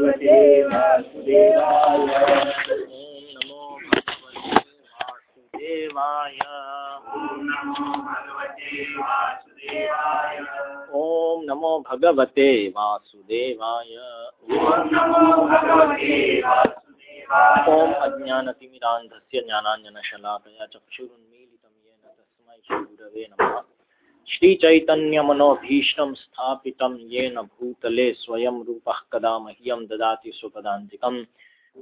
ॐ नमो भगवते वासुदेवाय। ओम अज्ञानतिमिरान्धस्य ज्ञानाञ्जनशलाकया चक्षुरुन्मीलितं येन तस्मै श्रीगुरवे नमः। श्रीचैतन्यमनोभीष्टं स्थापितं येन भूतले स्वयं रूपः कदा मह्यं ददाति स्वपदान्तिकं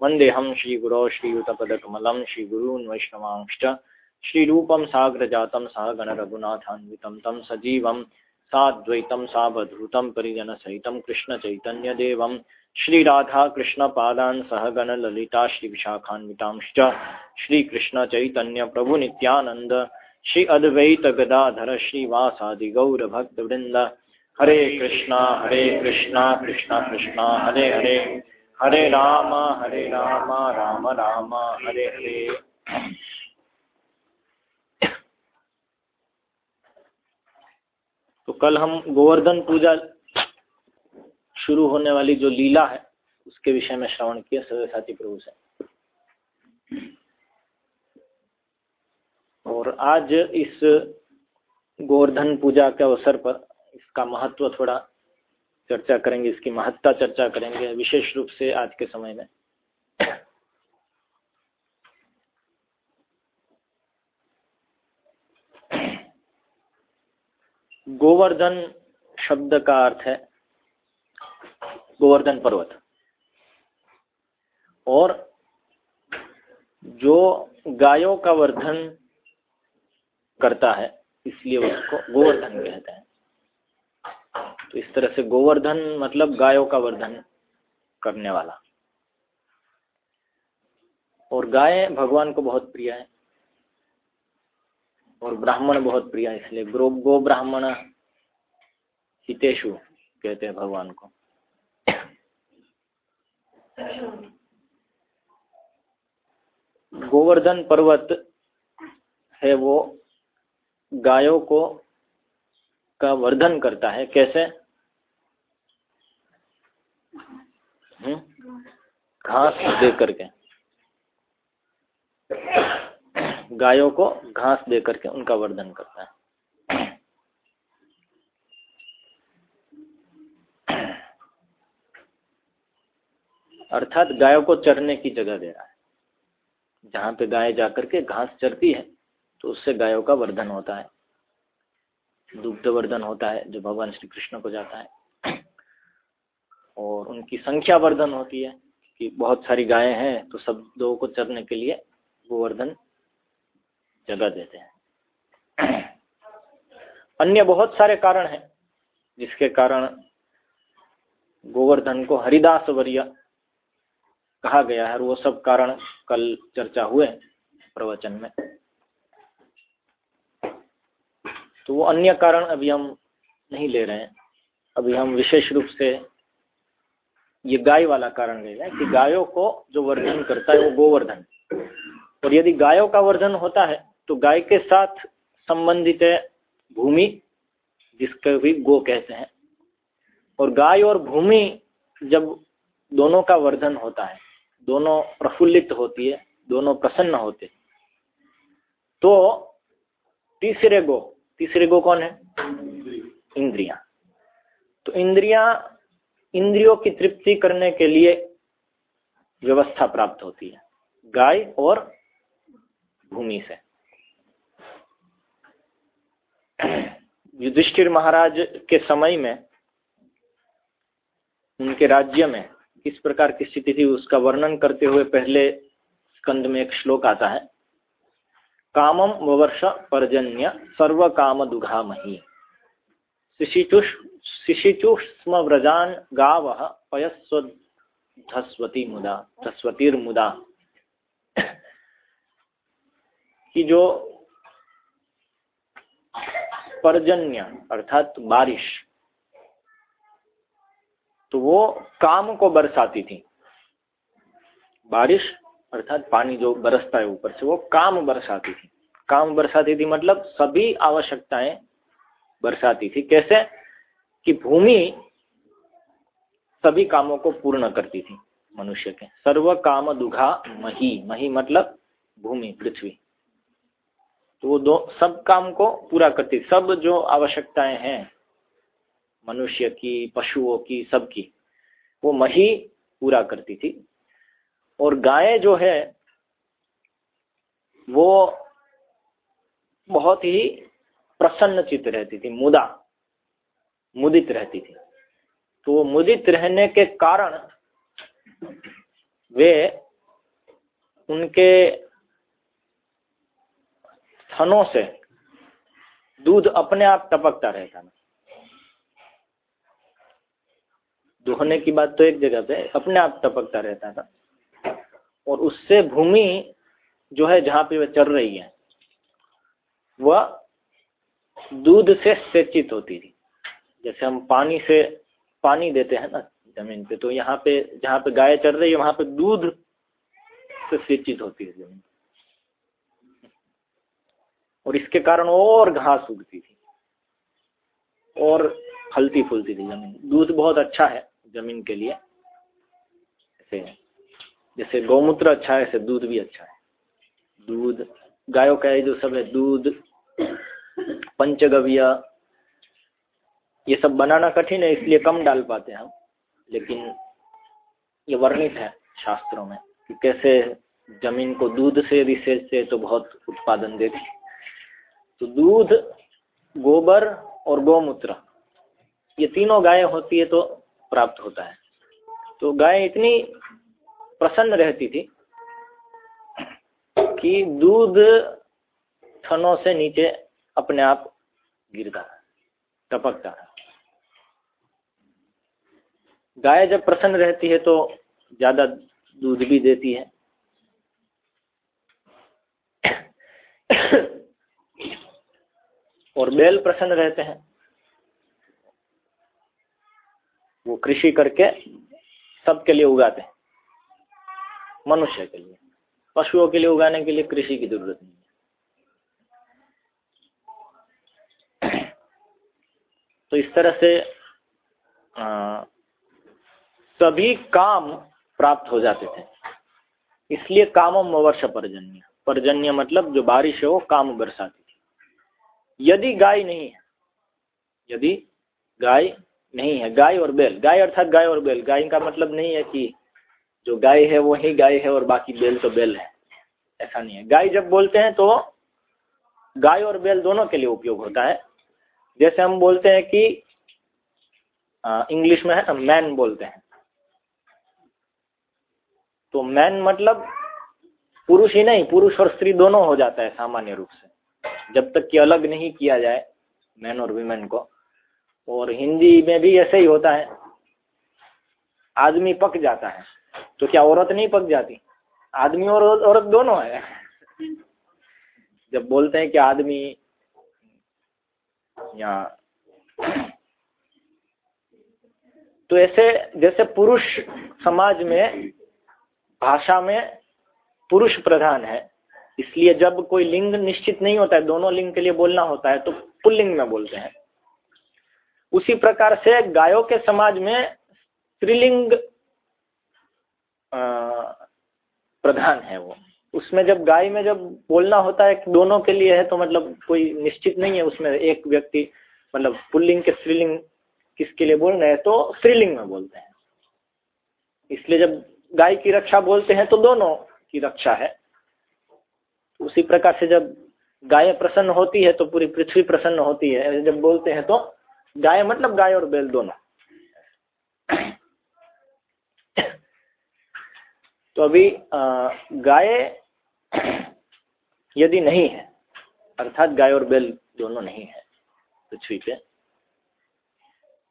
वन्देऽहं श्रीगुरो श्रीयुतपदकमलं, श्रीगुरून् वैष्णवांश्च। श्रीरूपं साग्रजातं सहगणरघुनाथान्वितं तं सजीवं, साद्वैतं सावधूतं परिजनसहितं कृष्णचैतन्यदेवं। श्रीराधाकृष्णपादान् सहगणललिता श्रीविशाखान्वितांश्च। श्रीकृष्णचैतन्यप्रभुनित्यानन्द श्री अद्वैत गदाधर श्रीवासादि गौरभक्तवृंद हरे कृष्णा हरे कृष्णा कृष्णा कृष्णा, हरे हरे। हरे राम हरे राम राम राम, हरे हरे। तो कल हम गोवर्धन पूजा शुरू होने वाली जो लीला है, उसके विषय में श्रवण किया सदय साथी प्रभु से। और आज इस गोवर्धन पूजा के अवसर पर इसका महत्व थोड़ा चर्चा करेंगे, इसकी महत्ता चर्चा करेंगे, विशेष रूप से आज के समय में। गोवर्धन शब्द का अर्थ है गोवर्धन पर्वत। और जो गायों का वर्धन करता है, इसलिए उसको गोवर्धन कहते हैं। तो इस तरह से गोवर्धन मतलब गायों का वर्धन करने वाला। और गाय भगवान को बहुत प्रिय है, और ब्राह्मण बहुत प्रिय है, इसलिए गो गो ब्राह्मण हितेशु कहते हैं भगवान को। गोवर्धन पर्वत है वो गायों को का वर्धन करता है, कैसे? हम्म? घास दे करके। गायों को घास दे करके उनका वर्धन करता है। अर्थात गायों को चरने की जगह दे रहा है। जहाँ पे गाय जाकर के घास चरती है तो उससे गायों का वर्धन होता है। दुग्ध वर्धन होता है, जो भगवान श्री कृष्ण को जाता है। और उनकी संख्या वर्धन होती है, कि बहुत सारी गायें हैं तो सब लोगों को चरने के लिए गोवर्धन जगह देते हैं। अन्य बहुत सारे कारण हैं, जिसके कारण गोवर्धन को हरिदास वर्य कहा गया है, और वो सब कारण कल चर्चा हुए प्रवचन में। तो वो अन्य कारण अभी हम नहीं ले रहे हैं। अभी हम विशेष रूप से ये गाय वाला कारण ले रहे हैं कि गायों को जो वर्धन करता है वो गोवर्धन। और यदि गायों का वर्धन होता है तो गाय के साथ संबंधित है भूमि, जिसके भी गो कहते हैं। और गाय और भूमि जब दोनों का वर्धन होता है, दोनों प्रफुल्लित होती है, दोनों प्रसन्न होते तो तीसरे गो तीसरे गो कौन है? इंद्रिया। तो इंद्रिया इंद्रियों की तृप्ति करने के लिए व्यवस्था प्राप्त होती है, गाय और भूमि से। युधिष्ठिर महाराज के समय में, उनके राज्य में किस प्रकार की स्थिति थी, उसका वर्णन करते हुए पहले स्कंद में एक श्लोक आता है। कामम ववर्ष पर्जन्य सर्व काम दुघामही शिशिचुष शिशिचुष्म व्रजान गाव पयस्व धस्वती मुदा धस्वतीर मुदा कि जो पर्जन्य, अर्थात बारिश तो वो काम को बरसाती थी। बारिश अर्थात पानी जो बरसता है ऊपर से, वो काम बरसाती थी। काम बरसाती थी मतलब सभी आवश्यकताएँ बरसाती थी। कैसे? कि भूमि सभी कामों को पूर्ण करती थी मनुष्य के। सर्व काम दुघा मही। मही मतलब भूमि, पृथ्वी। तो वो दो, सब काम को पूरा करती सब जो आवश्यकताएँ हैं मनुष्य की, पशुओं की, सबकी, वो मही पूरा करती थी। और गाय जो है, वो बहुत ही प्रसन्न चित्त रहती थी, मुदा, मुदित रहती थी। तो मुदित रहने के कारण वे उनके थनों से दूध अपने आप टपकता रहता था। दुहने की बात तो एक जगह पे, अपने आप टपकता रहता था। और उससे भूमि जो है जहाँ पे वह चल रही है, वह दूध से सेचित होती थी। जैसे हम पानी से पानी देते हैं ना ज़मीन पे तो यहाँ पे जहाँ पे गाय चल रही है, वहाँ पे दूध से सिंचित होती है ज़मीन। और इसके कारण और घास उगती थी और फलती फूलती थी ज़मीन। दूध बहुत अच्छा है ज़मीन के लिए। ऐसे जैसे गौमूत्र अच्छा है ऐसे दूध भी अच्छा है। दूध, गायों का जो सब है, दूध, पंचगव्य, ये सब बनाना कठिन है, इसलिए कम डाल पाते हैं हम। लेकिन ये वर्णित है शास्त्रों में कि कैसे ज़मीन को दूध से यदि से तो बहुत उत्पादन देती तो दूध, गोबर और गौमूत्र, ये तीनों गायें होती है तो प्राप्त होता है। तो गाय इतनी प्रसन्न रहती थी कि दूध थनों से नीचे अपने आप गिरता टपकता गाय जब प्रसन्न रहती है तो ज़्यादा दूध भी देती है। और बैल प्रसन्न रहते हैं। वो कृषि करके सबके लिए उगाते हैं। मनुष्य के लिए पशुओं के लिए उगाने के लिए कृषि की ज़रूरत नहीं है। तो इस तरह से आ, सभी काम प्राप्त हो जाते थे। इसलिए कामम वर्ष पर्जन्य। पर्जन्य मतलब जो बारिश है वो काम बरसाती थी। यदि गाय नहीं है यदि गाय नहीं है गाय और बैल गाय अर्थात गाय और बैल गाय का मतलब नहीं है कि जो गाय है वो ही गाय है और बाकी बैल तो बैल है। ऐसा नहीं है। गाय जब बोलते हैं तो गाय और बैल दोनों के लिए उपयोग होता है। जैसे हम बोलते हैं कि इंग्लिश में है ना मैन बोलते हैं। तो मैन मतलब पुरुष ही नहीं, पुरुष और स्त्री दोनों हो जाता है सामान्य रूप से। जब तक कि अलग नहीं किया जाए मैन और वीमेन को। और हिंदी में भी ऐसे ही होता है। आदमी पक जाता है। तो क्या औरत नहीं पक जाती? आदमी और औरत दोनों है। जब बोलते हैं कि आदमी या तो ऐसे जैसे पुरुष समाज में, भाषा में पुरुष प्रधान है, इसलिए जब कोई लिंग निश्चित नहीं होता है, दोनों लिंग के लिए बोलना होता है तो पुल्लिंग में बोलते हैं। उसी प्रकार से गायों के समाज में स्त्रीलिंग प्रधान है वो। उसमें जब गाय में जब बोलना होता है दोनों के लिए है तो मतलब कोई निश्चित नहीं है उसमें एक व्यक्ति मतलब पुल्लिंग के स्त्रीलिंग किसके लिए बोल रहे हैं तो स्त्रीलिंग में बोलते हैं। इसलिए जब गाय की रक्षा बोलते हैं तो दोनों की रक्षा है। उसी प्रकार से जब गाय प्रसन्न होती है तो पूरी पृथ्वी प्रसन्न होती है। जब बोलते हैं तो गाय मतलब गाय और बैल दोनों। तो अभी गाय यदि नहीं है, अर्थात गाय और बैल दोनों नहीं है, पृथ्वी पे,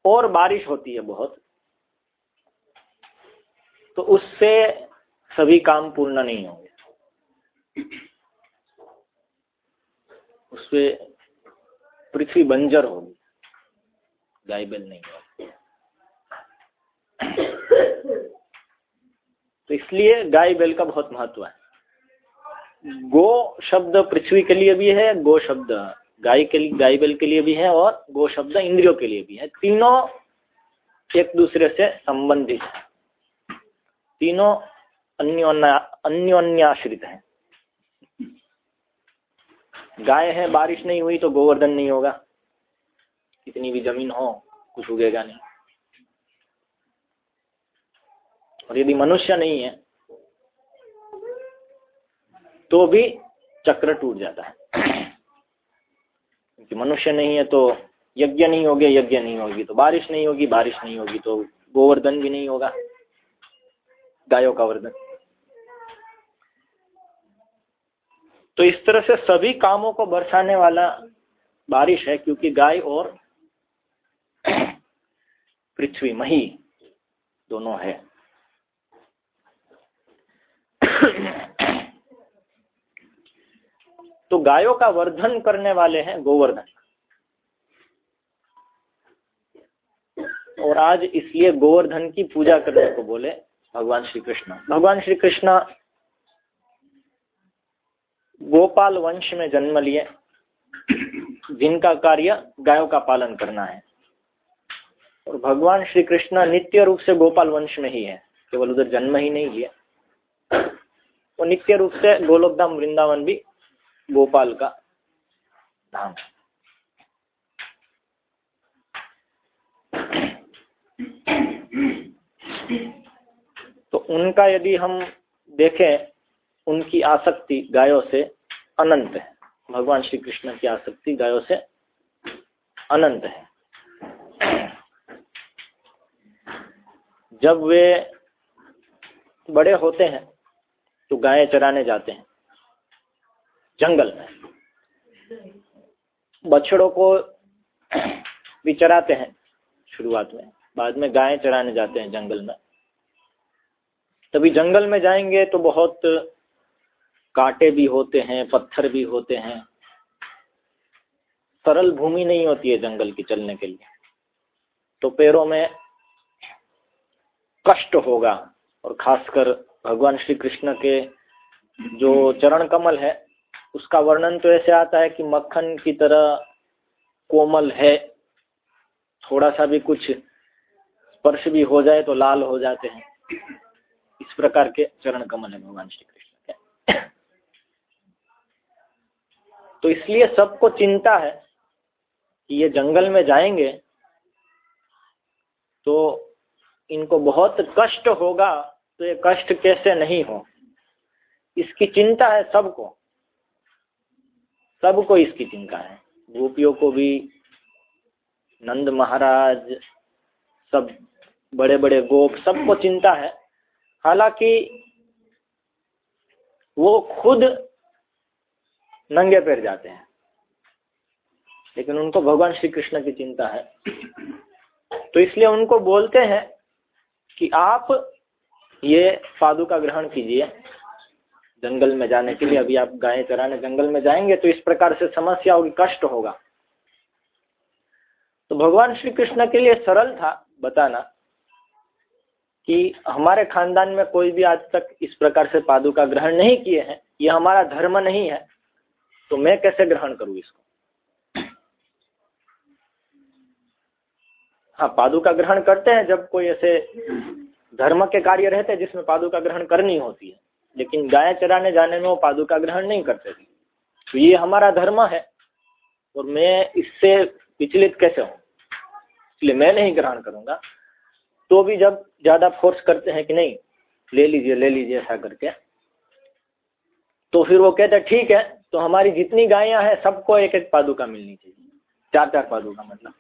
और बारिश होती है बहुत तो उससे सभी काम पूर्ण नहीं होंगे। उससे पृथ्वी बंजर होगी, गाय बैल नहीं होगी। तो इसलिए गाय बैल का बहुत महत्व है। गो शब्द पृथ्वी के लिए भी है, गो शब्द गाय के लिए, गाय बैल के लिए भी है और गो शब्द इंद्रियों के लिए भी है। तीनों एक दूसरे से संबंधित है। तीनों अन्योन्या, अन्योन्याश्रित है। गाय है, बारिश नहीं हुई तो गोवर्धन नहीं होगा। कितनी भी ज़मीन हो, कुछ उगेगा नहीं। और यदि मनुष्य नहीं है तो भी चक्र टूट जाता है। क्योंकि मनुष्य नहीं है तो यज्ञ नहीं होगे, यज्ञ नहीं होगी तो बारिश नहीं होगी, बारिश नहीं होगी तो गोवर्धन भी नहीं होगा, गायों का वर्धन। तो इस तरह से सभी कामों को बरसाने वाला बारिश है, क्योंकि गाय और पृथ्वी, मही दोनों है। तो गायों का वर्धन करने वाले हैं गोवर्धन। और आज इसलिए गोवर्धन की पूजा करने को बोले भगवान श्री कृष्ण भगवान श्री कृष्ण गोपाल वंश में जन्म लिए, जिनका कार्य गायों का पालन करना है। और भगवान श्री कृष्ण नित्य रूप से गोपाल वंश में ही है, केवल उधर जन्म ही नहीं लिया वो नित्य रूप से गोलोकधाम वृंदावन भी गोपाल का धाम। तो उनका यदि हम देखें, उनकी आसक्ति गायों से अनंत है। भगवान श्री कृष्ण की आसक्ति गायों से अनंत है। जब वे बड़े होते हैं तो गाय चराने जाते हैं। जंगल में। बछड़ों को भी चराते हैं शुरुआत में। बाद में गाय चराने जाते हैं जंगल में। तभी जंगल में जाएँगे तो बहुत कांटे भी होते हैं, पत्थर भी होते हैं। सरल भूमि नहीं होती है जंगल की चलने के लिए। तो पैरों में कष्ट होगा और खासकर भगवान श्री कृष्ण के जो चरण कमल है, उसका वर्णन तो ऐसे आता है कि मक्खन की तरह कोमल है। थोड़ा सा भी कुछ स्पर्श भी हो जाए तो लाल हो जाते हैं। इस प्रकार के चरण कमल है भगवान श्री कृष्ण के। तो इसलिए सबको चिंता है कि ये जंगल में जाएँगे तो इनको बहुत कष्ट होगा तो ये कष्ट कैसे नहीं हो? इसकी चिंता है सबको। सबको इसकी चिंता है। गोपियों को भी, नंद महाराज, सब बड़े बड़े गोप, सबको चिंता है। हालाँकि वो खुद नंगे पैर जाते हैं। लेकिन उनको भगवान श्री कृष्ण की चिंता है। तो इसलिए उनको बोलते हैं कि आप ये पादुका ग्रहण कीजिए। जंगल में जाने के लिए अभी आप गाय चराने जंगल में जाएँगे तो इस प्रकार से समस्या होगी कष्ट होगा। तो भगवान श्री कृष्ण के लिए सरल था बताना कि हमारे खानदान में कोई भी आज तक इस प्रकार से पादुका ग्रहण नहीं किए हैं यह हमारा धर्म नहीं है तो मैं कैसे ग्रहण करूँ इसको? हाँ पादुका ग्रहण करते हैं जब कोई ऐसे धर्म के कार्य रहते जिसमें पादुका ग्रहण करनी होती है, लेकिन गाय चराने जाने में वो पादुका ग्रहण नहीं करते थे। तो ये हमारा धर्म है, और मैं इससे विचलित कैसे हूँ? इसलिए मैं नहीं ग्रहण करूँगा। तो भी जब ज़्यादा फोर्स करते हैं कि नहीं, ले लीजिए ले लीजिए, ऐसा करके तो फिर वो कहते ठीक है तो हमारी जितनी गायें हैं, सबको एक एक पादुका मिलनी चाहिए। चार चार पादुका मतलब।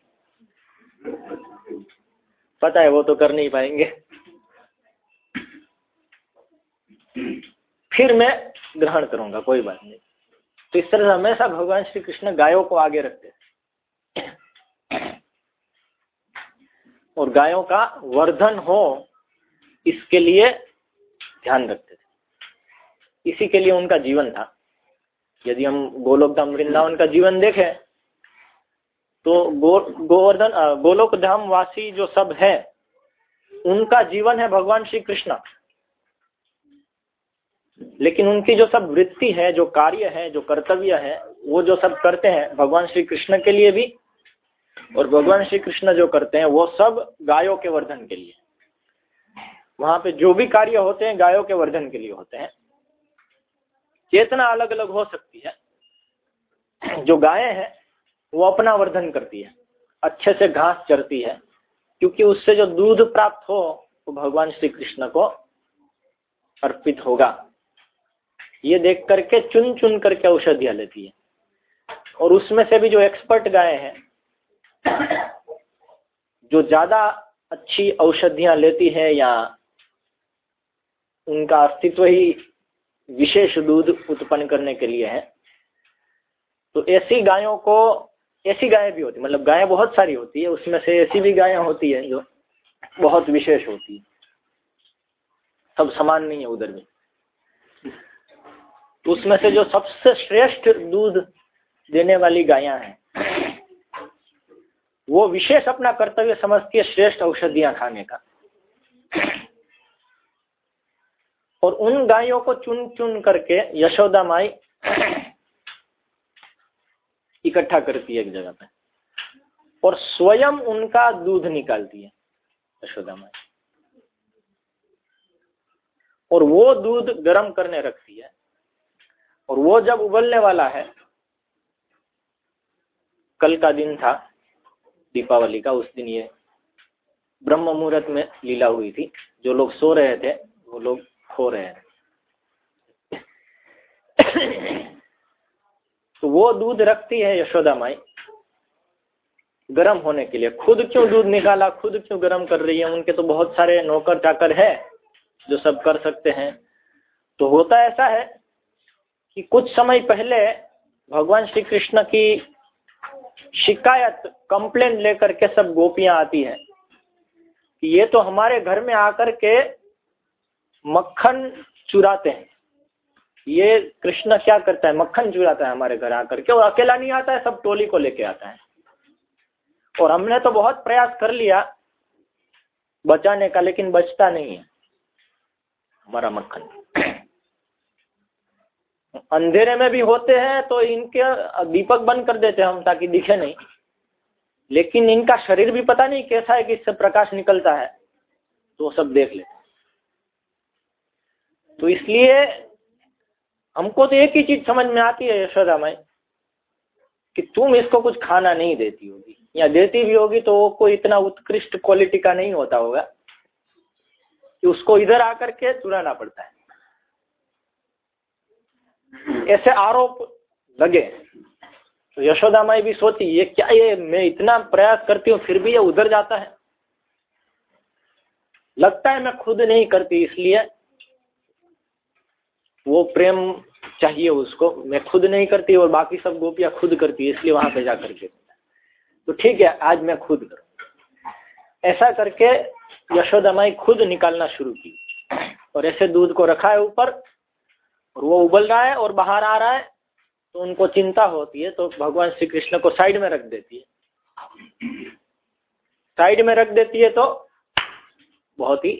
पता है, वो तो कर नहीं पाएँगे। फिर मैं ग्रहण करूँगा, कोई बात नहीं। तो इस तरह हमेशा भगवान श्री कृष्ण गायों को आगे रखते और गायों का वर्धन हो, इसके लिए ध्यान रखते थे। इसी के लिए उनका जीवन था। यदि हम गोलोक धाम, वृंदावन का जीवन देखें तो गो, गोवर्धन गोलोक धाम वासी जो सब है, उनका जीवन है भगवान श्री कृष्ण। लेकिन उनकी जो सब वृत्ति है, जो कार्य है, जो कर्तव्य है, वो जो सब करते हैं, भगवान श्री कृष्ण के लिए भी और भगवान श्री कृष्ण जो करते हैं, वो सब गायों के वर्धन के लिए। वहाँ पे जो भी कार्य होते हैं, गायों के वर्धन के लिए होते हैं। चेतना अलग अलग हो सकती है। जो गायें हैं, वो अपना वर्धन करती है। अच्छे से घास चरती है। क्योंकि उससे जो दूध प्राप्त हो, वो भगवान श्री कृष्ण को अर्पित होगा। ये देख करके, चुन चुन करके औषधियाँ लेती है। और उसमें से भी जो एक्सपर्ट गाय हैं, जो ज़्यादा अच्छी औषधियाँ लेती हैं या उनका अस्तित्व ही विशेष दूध उत्पन्न करने के लिए है तो ऐसी गायों को, ऐसी गायें भी होती मतलब गायें बहुत सारी होती है, उसमें से ऐसी भी गायें होती है जो बहुत विशेष होती है। सब समान नहीं है उधर भी तो उसमें से जो सबसे श्रेष्ठ दूध देने वाली गायें हैं, वो विशेष अपना कर्तव्य समझती है श्रेष्ठ औषधियाँ खाने का। और उन गायों को चुन चुन करके यशोदा माई इकट्ठा करती है एक जगह पे और स्वयं उनका दूध निकालती है यशोदा माई। और वो दूध गर्म करने रखती है। और वो जब उबलने वाला है, कल का दिन था, दीपावली का उस दिन ये ब्रह्म मुहूर्त में लीला हुई थी। जो लोग सो रहे थे, वो लोग खो रहे हैं तो वो दूध रखती है यशोदा माई, गर्म होने के लिए। खुद क्यों दूध निकाला, खुद क्यों गर्म कर रही है? उनके तो बहुत सारे नौकर चाकर है जो सब कर सकते हैं। तो होता ऐसा है कि कुछ समय पहले भगवान श्री कृष्ण की शिकायत कंप्लेन लेकर के सब गोपियाँ आती है। कि ये तो हमारे घर में आकर के मक्खन चुराते हैं। ये कृष्ण क्या करता है? मक्खन चुराता है हमारे घर आकर के और अकेला नहीं आता है, सब टोली को लेके आता है। और हमने तो बहुत प्रयास कर लिया, बचाने का, लेकिन बचता नहीं है हमारा मक्खन। अंधेरे में भी होते हैं तो इनके दीपक बंद कर देते हम ताकि दिखे नहीं। लेकिन इनका शरीर भी पता नहीं कैसा है कि इससे प्रकाश निकलता है। तो सब देख लेते तो इसलिए हमको तो एक ही चीज़ समझ में आती है, यशोदा माई, कि तुम इसको कुछ खाना नहीं देती होगी। या देती भी होगी तो वो कोई इतना उत्कृष्ट क्वालिटी का नहीं होता होगा कि उसको इधर आकर के चुराना पड़ता है। ऐसे आरोप लगे। तो यशोदा माई भी सोची ये क्या ये, मैं इतना प्रयास करती हूँ, फिर भी ये उधर जाता है? लगता है मैं खुद नहीं करती, इसलिए वो प्रेम चाहिए उसको। मैं खुद नहीं करती और बाकी सब गोपियाँ खुद करती है, इसलिए वहाँ पे जा करके तो ठीक है, आज मैं खुद करूँ। ऐसा करके यशोदा माई खुद निकालना शुरू की और ऐसे दूध को रखा है ऊपर। और वो उबल रहा है और बाहर आ रहा है तो उनको चिंता होती है तो भगवान श्री कृष्ण को साइड में रख देती है। साइड में रख देती है तो बहुत ही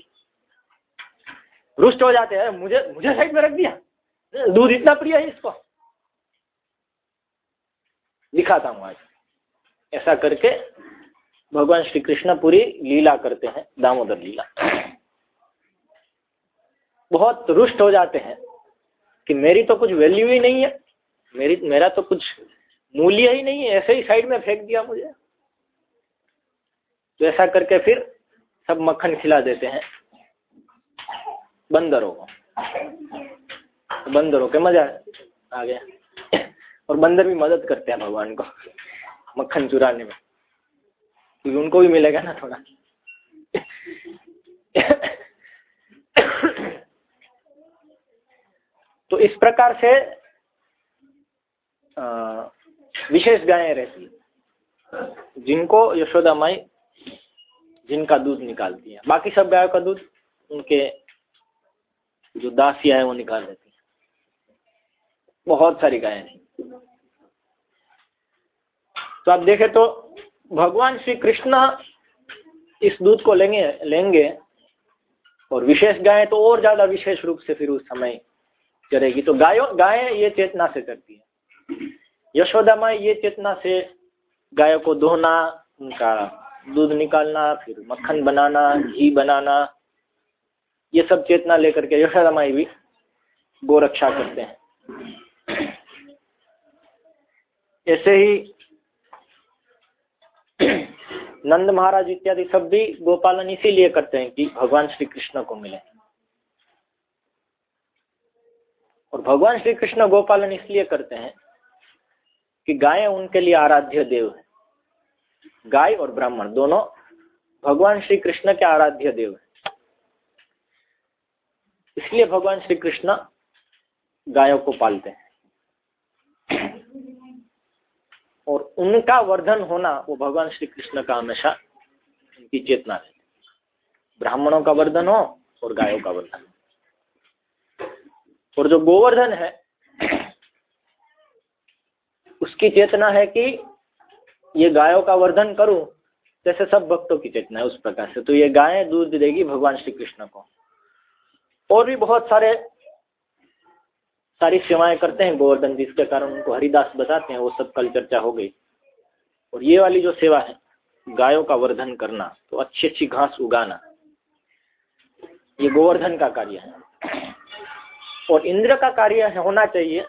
रुष्ट हो जाते हैं। मुझे मुझे साइड में रख दिया। दूध इतना प्रिय है इसको। दिखाता हूँ आज। ऐसा करके भगवान श्री कृष्ण पूरी लीला करते हैं, दामोदर लीला। बहुत रुष्ट हो जाते हैं। कि मेरी तो कुछ वैल्यू ही नहीं है। मेरी, मेरा तो कुछ मूल्य ही नहीं है। ऐसे ही साइड में फेंक दिया मुझे। तो ऐसा करके फिर सब मक्खन खिला देते हैं। बंदरों को। तो बंदरों के मज़ा आ गया और बंदर भी मदद करते हैं भगवान को मक्खन चुराने में। क्योंकि उनको भी मिलेगा ना थोड़ा। तो इस प्रकार से विशेष गायें रहती है। जिनको यशोदा माई, जिनका दूध निकालती है। बाकी सब गायों का दूध, उनके जो दासियाँ है वो निकाल देती है। बहुत सारी गायें नहीं तो आप देखें तो भगवान श्री कृष्ण इस दूध को लेंगे लेंगे, और विशेष गायें तो और ज़्यादा विशेष रूप से फिर उस समय चरेगी तो गायों, गायें ये चेतना से चरती है। यशोदा माँ ये चेतना से गायों को धोना, उनका दूध निकालना, फिर मक्खन बनाना, घी बनाना, ये सब चेतना लेकर के यशोदा माई भी गोरक्षा करते हैं। ऐसे ही नंद महाराज इत्यादि सब भी गोपालन इसीलिए करते हैं कि भगवान श्री कृष्ण को मिले और भगवान श्री कृष्ण गोपालन इसलिए करते हैं कि गाय उनके लिए आराध्य देव है। गाय और ब्राह्मण दोनों भगवान श्री कृष्ण के आराध्य देव है। इसलिए भगवान श्री कृष्ण गायों को पालते हैं। और उनका वर्धन होना वो भगवान श्री कृष्ण का हमेशा उनकी चेतना रहती ब्राह्मणों का वर्धन हो और गायों का वर्धन और जो गोवर्धन है, उसकी चेतना है कि ये गायों का वर्धन करूँ, जैसे सब भक्तों की चेतना है उस प्रकार से। तो ये गायें दूध देगी भगवान श्री कृष्ण को। और भी बहुत सारे, सारी सेवाएँ करते हैं गोवर्धन जिसके कारण उनको हरिदास बताते हैं, वो सब कल चर्चा हो गई। और ये वाली जो सेवा है, गायों का वर्धन करना तो अच्छी अच्छी घास उगाना, ये गोवर्धन का कार्य है। और इंद्र का कार्य होना चाहिए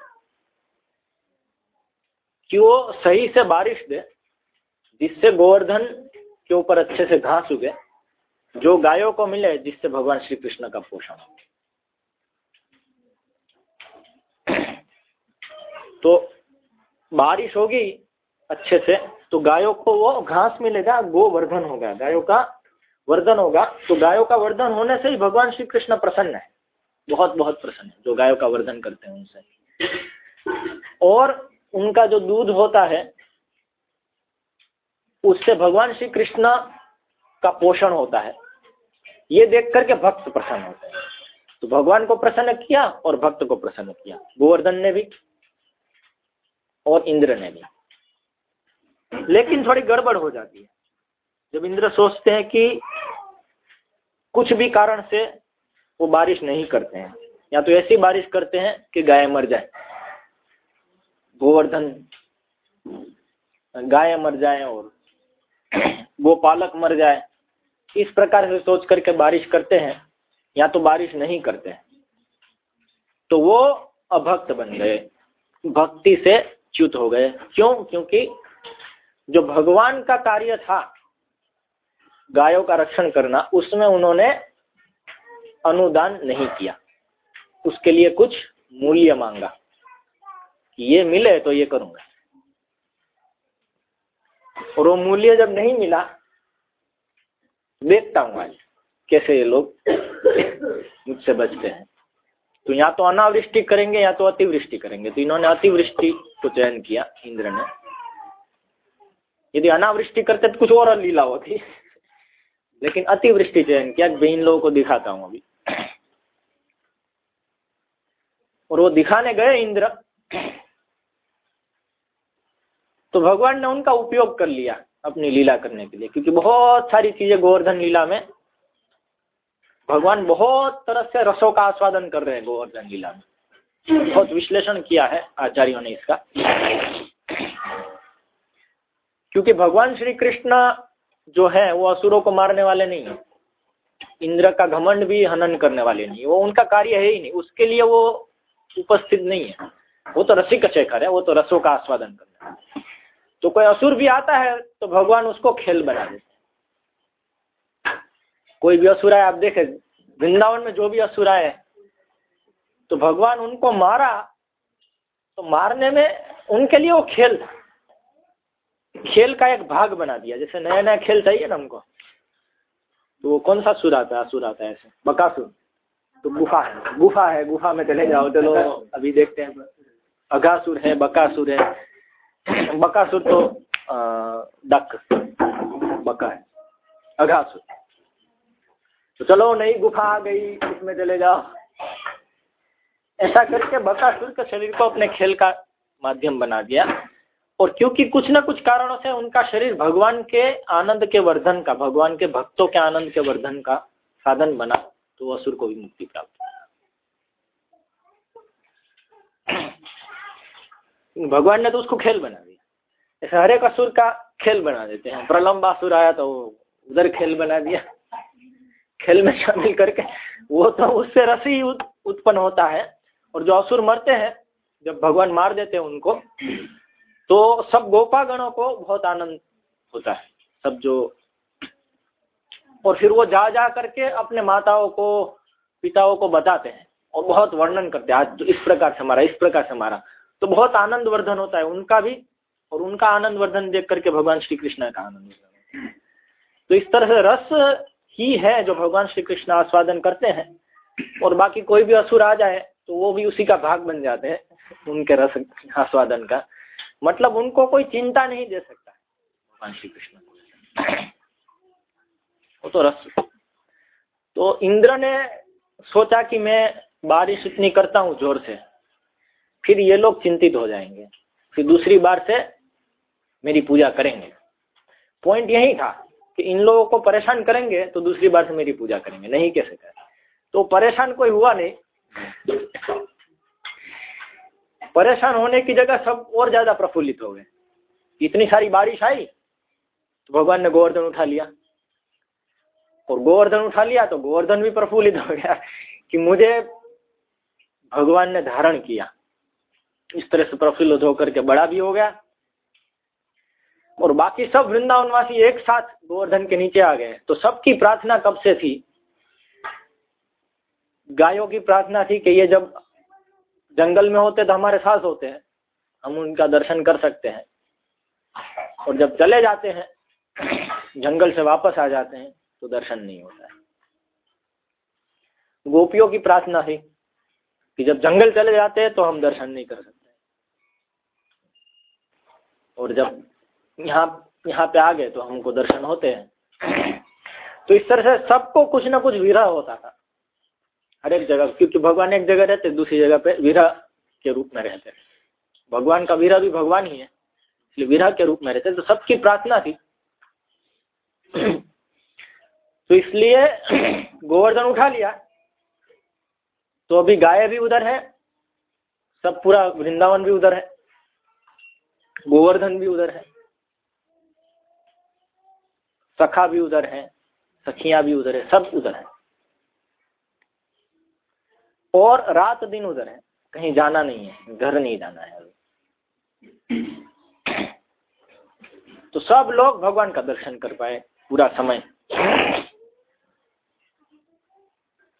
कि वो सही से बारिश दे, जिससे गोवर्धन के ऊपर अच्छे से घास उगे, जो गायों को मिले, जिससे भगवान श्री कृष्ण का पोषण हो। तो बारिश होगी अच्छे से तो गायों को वो घास मिलेगा, गोवर्धन होगा। गायों का वर्धन होगा तो गायों का वर्धन होने से ही भगवान श्री कृष्ण प्रसन्न है। बहुत बहुत प्रसन्न है, जो गायों का वर्धन करते हैं उनसे। और उनका जो दूध होता है, उससे भगवान श्री कृष्ण का पोषण होता है। ये देख करके भक्त प्रसन्न होते हैं। तो भगवान को प्रसन्न किया और भक्त को प्रसन्न किया। गोवर्धन ने भी और इंद्र ने भी। लेकिन थोड़ी गड़बड़ हो जाती है। जब इंद्र सोचते हैं कि कुछ भी कारण से वो बारिश नहीं करते हैं। या तो ऐसी बारिश करते हैं कि गाय मर जाए। गोवर्धन गाय मर जाए और गोपालक मर जाए, इस प्रकार से सोच करके बारिश करते हैं, या तो बारिश नहीं करते हैं। तो वो अभक्त बन गए, भक्ति से च्युत हो गए। क्यों? क्योंकि जो भगवान का कार्य था गायों का रक्षण करना, उसमें उन्होंने अनुदान नहीं किया। उसके लिए कुछ मूल्य मांगा कि ये मिले तो ये करूँगा। और वो मूल्य जब नहीं मिला, देखता हूँ आज कैसे ये लोग मुझसे बचते हैं। तो या तो अनावृष्टि करेंगे या तो अतिवृष्टि करेंगे। तो इन्होंने अतिवृष्टि को चयन किया, इंद्र ने। यदि अनावृष्टि करते तो कुछ और लीला होती। लेकिन अतिवृष्टि चयन किया इन लोगों को दिखाता हूँ अभी। और वो दिखाने गए इंद्र। तो भगवान ने उनका उपयोग कर लिया अपनी लीला करने के लिए, क्योंकि बहुत सारी चीज़ें गोवर्धन लीला में, भगवान बहुत तरह से रसों का आस्वादन कर रहे हैं गोवर्धन लीला में। बहुत विश्लेषण किया है आचार्यों ने इसका। क्योंकि भगवान श्री कृष्ण जो है, वो असुरों को मारने वाले नहीं है। इंद्र का घमंड भी हनन करने वाले नहीं वो उनका कार्य है ही नहीं। उसके लिए वो उपस्थित नहीं है। वो तो रसिक शेखर है, वो तो रसों का आस्वादन करने वाले तो कोई असुर भी आता है तो भगवान उसको खेल बना देते कोई भी असुर आए, आप देखे, वृंदावन में जो भी असुर आए तो भगवान उनको मारा तो मारने में उनके लिए वो खेल खेल का एक भाग बना दिया, जैसे नया नया खेल चाहिए ना हमको। तो वो कौन सा सुर आता है, असुर आता है ऐसे, बकासुर। तो गुफा है गुफा है गुफा में चले जाओ चलो। अभी देखते हैं। अघासुर है बकासुर है। बकासुर तो डक। बका है। अघासुर। तो चलो नई गुफा आ गई इसमें चले जाओ। ऐसा करके बकासुर के शरीर को अपने खेल का माध्यम बना दिया। और क्योंकि कुछ न कुछ कारणों से उनका शरीर भगवान के आनंद के वर्धन का भगवान के भक्तों के आनंद के वर्धन का साधन बना तो असुर को भी मुक्ति प्राप्त भगवान ने तो उसको खेल बना दिया। ऐसे हर एक असुर का खेल बना देते हैं। प्रलम्ब बासुर आया तो उधर खेल बना दिया। खेल में शामिल करके वो तो उससे रस ही उत्पन्न होता है। और जो असुर मरते हैं, जब भगवान मार देते हैं उनको तो सब गोपागणों को बहुत आनंद होता है। सब जो और फिर वो जा जा करके अपने माताओं को, पिताओं को बताते हैं और बहुत वर्णन करते हैं। आज तो इस प्रकार से हमारा, इस प्रकार से हमारा। तो बहुत आनंद वर्धन होता है उनका भी और उनका आनंद वर्धन देख करके भगवान श्री कृष्ण का आनंद वर्धन तो इस तरह से रस ही है जो भगवान श्री कृष्ण आस्वादन करते हैं। और बाकी कोई भी असुर आ जाए तो वो भी उसी का भाग बन जाते हैं, उनके रस आस्वादन का। मतलब उनको कोई चिंता नहीं दे सकता भगवान श्री कृष्ण को। वो तो रस। तो इंद्र ने सोचा कि मैं बारिश इतनी करता हूँ ज़ोर से, फिर ये लोग चिंतित हो जाएँगे। फिर दूसरी बार से मेरी पूजा करेंगे। पॉइंट यही था कि इन लोगों को परेशान करेंगे तो दूसरी बार से मेरी पूजा करेंगे, नहीं कैसे करें। तो परेशान कोई हुआ नहीं। परेशान होने की जगह सब और ज़्यादा प्रफुल्लित हो गए। इतनी सारी बारिश आई तो भगवान ने गोवर्धन उठा लिया। और गोवर्धन उठा लिया तो गोवर्धन भी प्रफुल्लित हो गया कि मुझे भगवान ने धारण किया। इस तरह से प्रफुल्लित होकर के बड़ा भी हो गया। और बाकी सब वृंदावनवासी एक साथ गोवर्धन के नीचे आ गए। तो सबकी प्रार्थना कब से थी? गायों की प्रार्थना थी कि ये जब जंगल में होते तो हमारे साथ होते हैं। हम उनका दर्शन कर सकते हैं। और जब चले जाते हैं, जंगल से वापस आ जाते हैं तो दर्शन नहीं होता है। गोपियों की प्रार्थना थी कि जब जंगल चले जाते हैं तो हम दर्शन नहीं कर सकते। और जब यहाँ यहाँ पे आ गए तो हमको दर्शन होते हैं। तो इस तरह से सबको कुछ ना कुछ विरह होता था। हर एक जगह, क्योंकि भगवान एक जगह रहते, दूसरी जगह पे विरह के रूप में रहते। भगवान का विरह भी भगवान ही है, इसलिए विरह के रूप में रहते। तो सबकी प्रार्थना थी। तो इसलिए गोवर्धन उठा लिया। तो अभी गाय भी उधर है, सब पूरा वृंदावन भी उधर है, गोवर्धन भी उधर है, सखा भी उधर है, सखियाँ भी उधर है, सब उधर है। और रात दिन उधर है, कहीं जाना नहीं है, घर नहीं जाना है अभी। तो सब लोग भगवान का दर्शन कर पाए पूरा समय।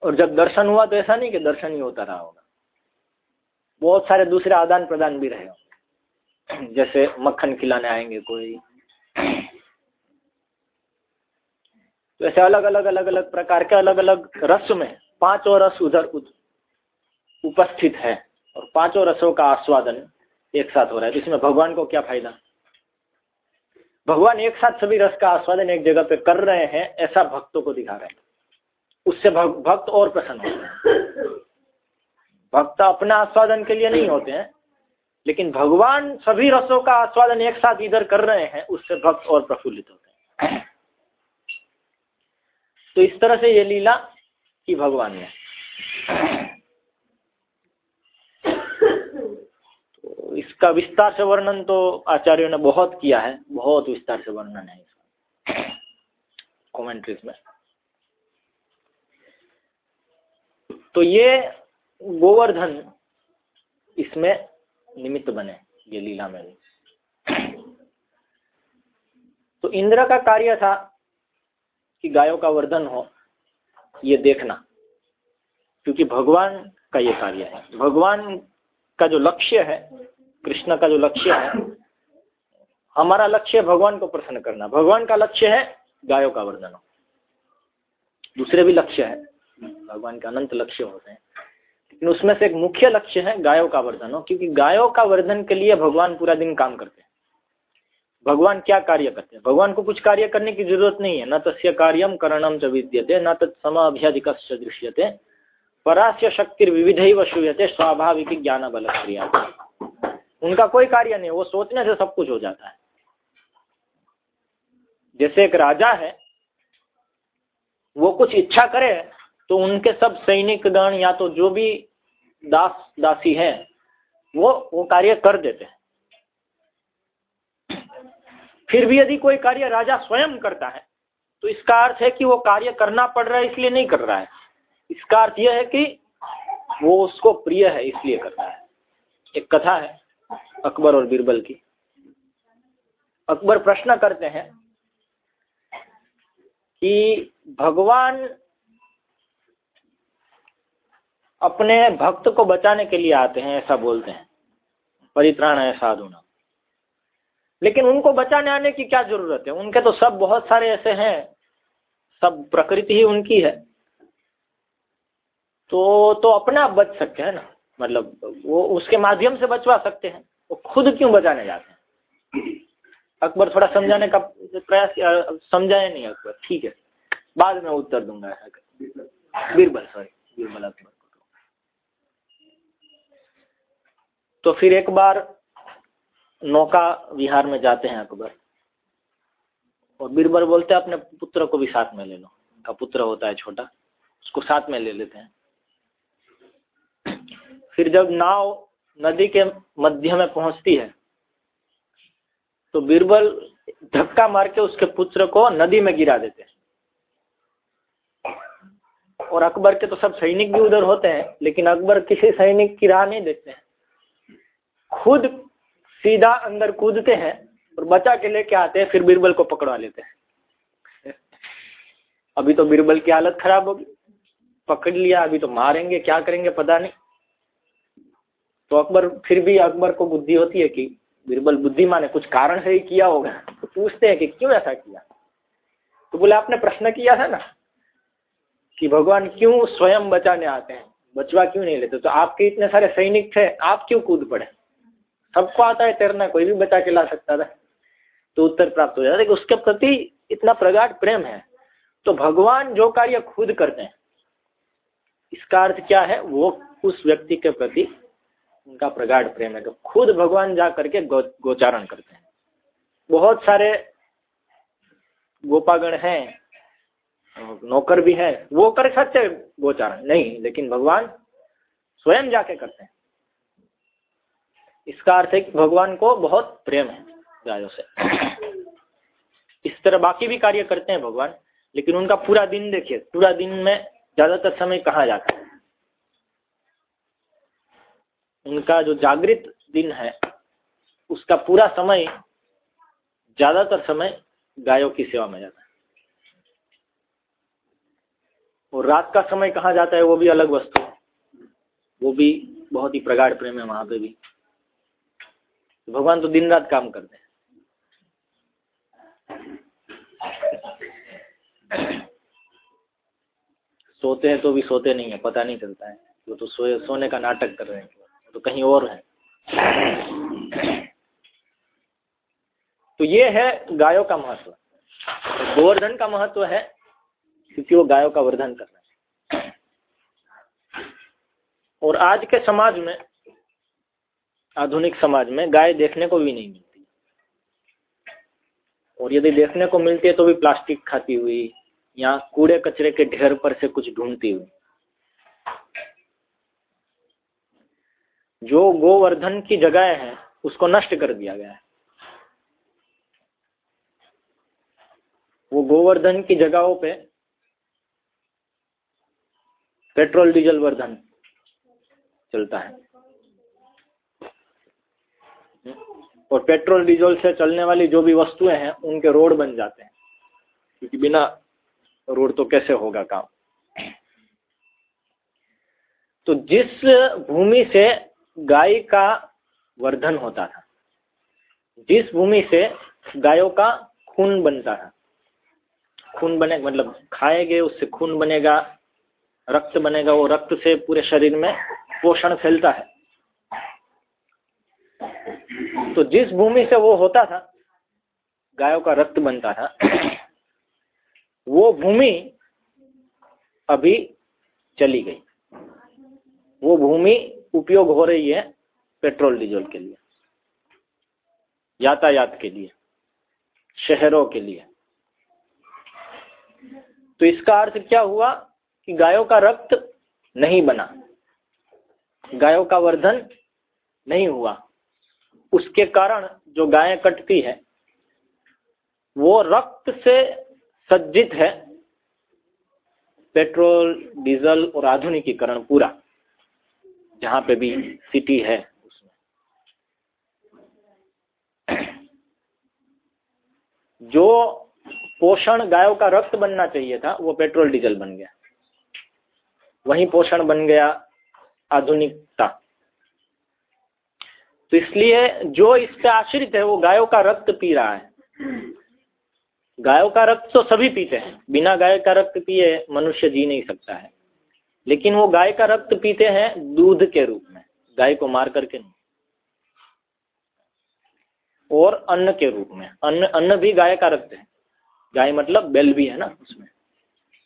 और जब दर्शन हुआ तो ऐसा नहीं कि दर्शन ही होता रहा होगा। बहुत सारे दूसरे आदान प्रदान भी रहे होंगे। जैसे मक्खन खिलाने आएँगे कोई। तो ऐसे अलग अलग अलग अलग प्रकार के अलग अलग रस में पाँचों रस उधर उपस्थित है और पाँचों रसों का आस्वादन एक साथ हो रहा है। तो इसमें भगवान को क्या फ़ायदा? भगवान एक साथ सभी रस का आस्वादन एक जगह पे कर रहे हैं, ऐसा भक्तों को दिखा रहे हैं। उससे भक्त और प्रसन्न होते हैं। भक्त अपना आस्वादन के लिए नहीं होते हैं, लेकिन भगवान सभी रसों का आस्वादन एक साथ इधर कर रहे हैं, उससे भक्त और प्रफुल्लित होते हैं। तो इस तरह से ये लीला की भगवान ने तो इसका विस्तार से वर्णन तो आचार्यों ने बहुत किया है, बहुत विस्तार से वर्णन है इसका। कॉमेंट्रीज में। तो ये गोवर्धन इसमें निमित्त बने, ये लीला में तो इंद्र का कार्य था कि गायों का वर्धन हो, ये देखना, क्योंकि भगवान का ये कार्य है। भगवान का जो लक्ष्य है, कृष्ण का जो लक्ष्य है, हमारा लक्ष्य है भगवान को प्रसन्न करना। भगवान का लक्ष्य है गायों का वर्धन हो। दूसरे भी लक्ष्य है। भगवान के अनंत लक्ष्य होते हैं। लेकिन उसमें से एक मुख्य लक्ष्य है गायों का वर्धन हो क्योंकि गायों का वर्धन के लिए भगवान पूरा दिन काम करते हैं। भगवान क्या कार्य करते हैं? भगवान को कुछ कार्य करने की ज़रूरत नहीं है। न तस्य कार्यम करणम च विद्यते, न तत्समाभ्यधिक दृश्यते। परास्य शक्ति विविध ही श्रूयते, स्वाभाविक ज्ञान बल क्रिया उनका कोई कार्य नहीं, वो सोचने से सब कुछ हो जाता है। जैसे एक राजा है, वो कुछ इच्छा करे तो उनके सब सैनिक गण या तो जो भी दास, दासी हैं, वो वो कार्य कर देते हैं। फिर भी यदि कोई कार्य राजा स्वयं करता है तो इसका अर्थ है कि वो कार्य करना पड़ रहा है, इसलिए नहीं कर रहा है। इसका अर्थ यह है कि वो उसको प्रिय है, इसलिए कर रहा है। एक कथा है अकबर और बीरबल की। अकबर प्रश्न करते हैं कि भगवान अपने भक्त को बचाने के लिए आते हैं ऐसा बोलते हैं। परित्राण है साधु नाम लेकिन उनको बचाने आने की क्या ज़रूरत है? उनके तो सब बहुत सारे ऐसे हैं सब प्रकृति ही उनकी है। तो तो अपने आप बच सकते हैं ना? मतलब वो उसके माध्यम से बचवा सकते हैं। वो खुद क्यों बचाने जाते हैं? अकबर थोड़ा समझाने का प्रयास समझाया नहीं अकबर। ठीक है। बाद में उत्तर दूँगा। बीरबल। सॉरी बीरबल अकबर। तो फिर एक बार नौका विहार में जाते हैं अकबर। और बीरबल बोलते हैं, अपने पुत्र को भी साथ में ले लो। उनका पुत्र होता है छोटा, उसको साथ में ले लेते हैं। फिर जब नाव नदी के मध्य में पहुँचती है तो बीरबल धक्का मार के उसके पुत्र को नदी में गिरा देते हैं। और अकबर के तो सब सैनिक भी उधर होते हैं, लेकिन अकबर किसी सैनिक की राह नहीं देखते हैं। खुद सीधा अंदर कूदते हैं और बचा के लेके आते हैं, फिर बीरबल को पकड़वा लेते हैं। अभी तो बीरबल की हालत खराब होगी। पकड़ लिया, अभी तो मारेंगे, क्या करेंगे, पता नहीं। तो अकबर, फिर भी अकबर को बुद्धि होती है कि बीरबल बुद्धिमान है, कुछ कारण से ही किया होगा। तो पूछते हैं कि क्यों ऐसा किया? तो बोले, आपने प्रश्न किया था ना, कि भगवान क्यों स्वयं बचाने आते हैं? बचवा क्यों नहीं लेते? तो आपके इतने सारे सैनिक थे, आप क्यों कूद पड़े? सबको आता है तैरना कोई भी बचा के ला सकता था। तो उत्तर प्राप्त हो जाता है। उसके प्रति इतना प्रगाढ़ प्रेम है। तो भगवान जो कार्य खुद करते हैं इसका अर्थ क्या है? वो उस व्यक्ति के प्रति उनका प्रगाढ़ प्रेम है। तो खुद भगवान जा करके गो, गोचारण करते हैं। बहुत सारे गोपागण हैं नौकर भी है वो कर सकते गोचारण। नहीं लेकिन भगवान स्वयं जाके करते हैं। इसका अर्थ है कि भगवान को बहुत प्रेम है गायों से। इस तरह बाकी भी कार्य करते हैं भगवान, लेकिन उनका पूरा दिन देखिए, पूरा दिन में ज़्यादातर समय कहा जाता है? उनका जो जागृत दिन है, उसका पूरा समय ज़्यादातर समय गायों की सेवा में जाता है। और रात का समय कहा जाता है वो भी अलग वस्तु है। वो भी बहुत ही प्रगाढ़ प्रेम है वहाँ पे भी। भगवान तो दिन रात काम करते हैं। सोते हैं तो भी सोते नहीं है, पता नहीं चलता है। वो तो सोए, सोने का नाटक कर रहे हैं। तो कहीं और है। तो ये है गायों का महत्व। गोवर्धन का महत्व है क्योंकि वो गायों का वर्धन कर रहे हैं। और आज के समाज में आधुनिक समाज में गाय देखने को भी नहीं मिलती। और यदि देखने को मिलती है तो भी प्लास्टिक खाती हुई या कूड़े कचरे के ढेर पर से कुछ ढूंढती हुई। जो गोवर्धन की जगह है, उसको नष्ट कर दिया गया है। वो गोवर्धन की जगहों पे पेट्रोल, डीजल वर्धन चलता है। और पेट्रोल, डीजल से चलने वाली जो भी वस्तुएँ हैं, उनके रोड बन जाते हैं। क्योंकि बिना रोड तो कैसे होगा काम? तो जिस भूमि से गाय का वर्धन होता था, जिस भूमि से गायों का खून बनता था, खून बने मतलब खाएँगे, उससे खून बनेगा, रक्त बनेगा, वो रक्त से पूरे शरीर में पोषण फैलता है। तो जिस भूमि से वो होता था, गायों का रक्त बनता था, वो भूमि अभी चली गई। वो भूमि उपयोग हो रही है पेट्रोल, डीजल के लिए, यातायात के लिए, शहरों के लिए। तो इसका अर्थ क्या हुआ कि गायों का रक्त नहीं बना, गायों का वर्धन नहीं हुआ। उसके कारण जो गायें कटती है, वो रक्त से सज्जित है, पेट्रोल, डीजल और आधुनिकीकरण पूरा, जहाँ पे भी सिटी है उसमें। जो पोषण गायों का रक्त बनना चाहिए था, वो पेट्रोल, डीजल बन गया। वही पोषण बन गया आधुनिकता। तो इसलिए जो इस पे आश्रित है, वो गायों का रक्त पी रहा है। गायों का रक्त तो सभी पीते हैं। बिना गाय का रक्त पिए मनुष्य जी नहीं सकता है। लेकिन वो गाय का रक्त पीते हैं दूध के रूप में, गाय को मार करके नहीं। और अन्न के रूप में। अन्न अन्न भी गाय का रक्त है। गाय मतलब बैल भी है ना उसमें।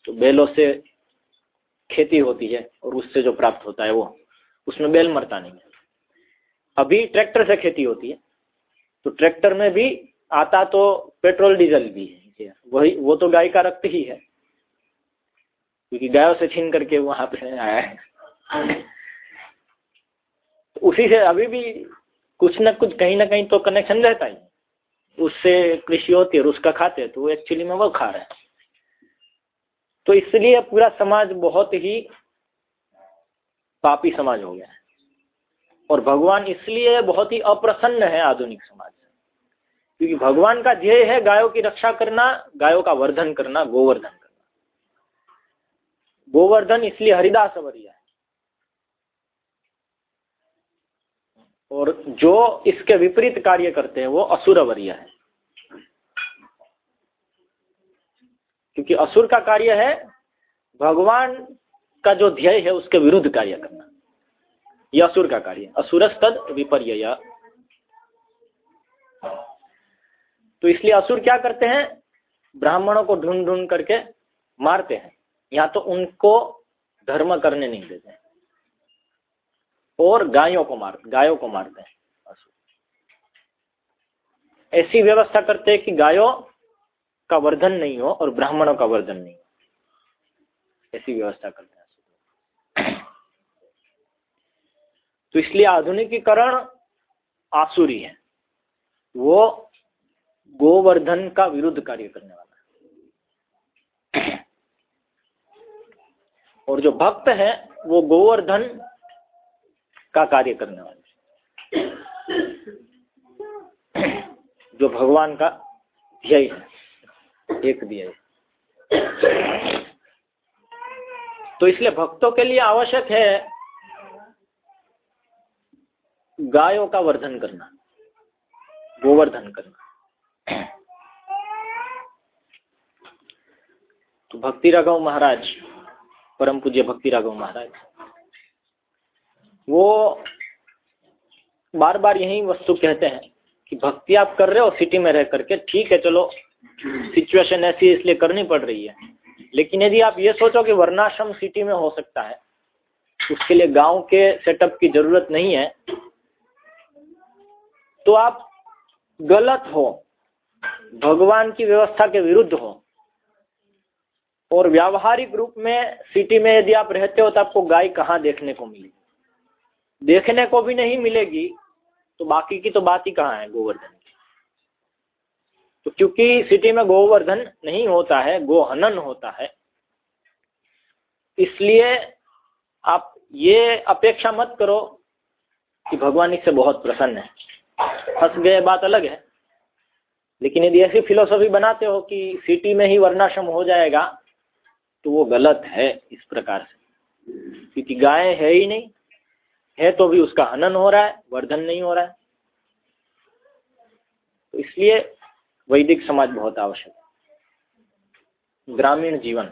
तो बैलों से खेती होती है और उससे जो प्राप्त होता है वो, उसमें बैल मरता नहीं है। अभी ट्रैक्टर से खेती होती है। तो ट्रैक्टर में भी आता तो पेट्रोल, डीजल भी है वही, वो तो गाय का रक्त ही है। क्योंकि गायों से छीन करके वहाँ पे आया है। तो उसी से अभी भी कुछ न कुछ कहीं ना कहीं तो कनेक्शन रहता ही उससे कृषि होती है उसका खाते हैं तो एक्चुअली में वो खा रहे हैं। तो इसलिए पूरा समाज बहुत ही पापी समाज हो गया है। और भगवान इसलिए बहुत ही अप्रसन्न है आधुनिक समाज से। क्योंकि भगवान का ध्येय है गायों की रक्षा करना, गायों का वर्धन करना, गोवर्धन करना। गोवर्धन इसलिए हरिदास अवरिया है। और जो इसके विपरीत कार्य करते हैं, वो असुर अवरिया है। क्योंकि असुर का कार्य है, भगवान का जो ध्येय है, उसके विरुद्ध कार्य करना। यह असुर का कार्य। असुरस्तद विपर्य तो इसलिए असुर क्या करते हैं? ब्राह्मणों को ढूंढ ढूंढ करके मारते हैं। या तो उनको धर्म करने नहीं देते और गायों को मार, गायों को मारते हैं ऐसी व्यवस्था करते हैं कि गायों का वर्धन नहीं हो और ब्राह्मणों का वर्धन नहीं हो। ऐसी व्यवस्था करते हैं। तो इसलिए आधुनिकीकरण आसुरी है। वो गोवर्धन का विरुद्ध कार्य करने वाला है। और जो भक्त है, वो गोवर्धन का कार्य करने वाले जो भगवान का ध्यय है, एक दिया तो इसलिए भक्तों के लिए आवश्यक है गायों का वर्धन करना, गोवर्धन करना। तो भक्ति राघव महाराज, परम पूज्य भक्ति राघव महाराज, वो बार बार यही वस्तु कहते हैं कि भक्ति आप कर रहे हो, सिटी में रह करके, ठीक है, चलो सिचुएशन ऐसी इसलिए करनी पड़ रही है। लेकिन यदि आप ये सोचो कि वर्णाश्रम सिटी में हो सकता है, उसके लिए गाँव के सेटअप की ज़रूरत नहीं है तो आप गलत हो, भगवान की व्यवस्था के विरुद्ध हो। और व्यावहारिक रूप में सिटी में यदि आप रहते हो तो आपको गाय कहाँ देखने को मिलेगी देखने को भी नहीं मिलेगी तो बाकी की तो बात ही कहाँ है गोवर्धन की? तो क्योंकि सिटी में गोवर्धन नहीं होता है, गोहनन होता है, इसलिए आप ये अपेक्षा मत करो कि भगवान इससे बहुत प्रसन्न है। फंस गए, बात अलग है। लेकिन यदि ऐसी फिलोसफी बनाते हो कि सिटी में ही वर्णाश्रम हो जाएगा तो वो गलत है इस प्रकार से। क्योंकि गाय है ही नहीं, है तो भी उसका हनन हो रहा है, वर्धन नहीं हो रहा है। तो इसलिए वैदिक समाज बहुत आवश्यक है। ग्रामीण जीवन।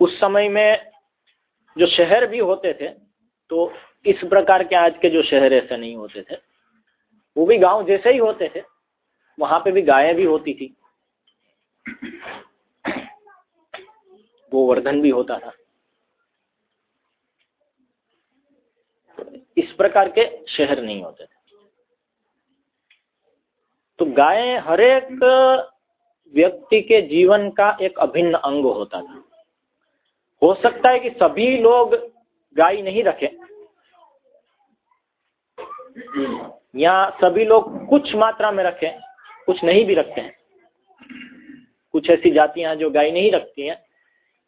उस समय में जो शहर भी होते थे तो इस प्रकार के आज के जो शहर ऐसे नहीं होते थे, वो भी गाँव जैसे ही होते थे, वहाँ पे भी गायें भी होती थी। गोवर्धन भी होता था। इस प्रकार के शहर नहीं होते थे। तो गाय हरेक व्यक्ति के जीवन का एक अभिन्न अंग होता था। हो सकता है कि सभी लोग गाय नहीं रखें। या सभी लोग कुछ मात्रा में रखें, कुछ नहीं भी रखते हैं। कुछ ऐसी जातियाँ जो गाय नहीं रखती हैं,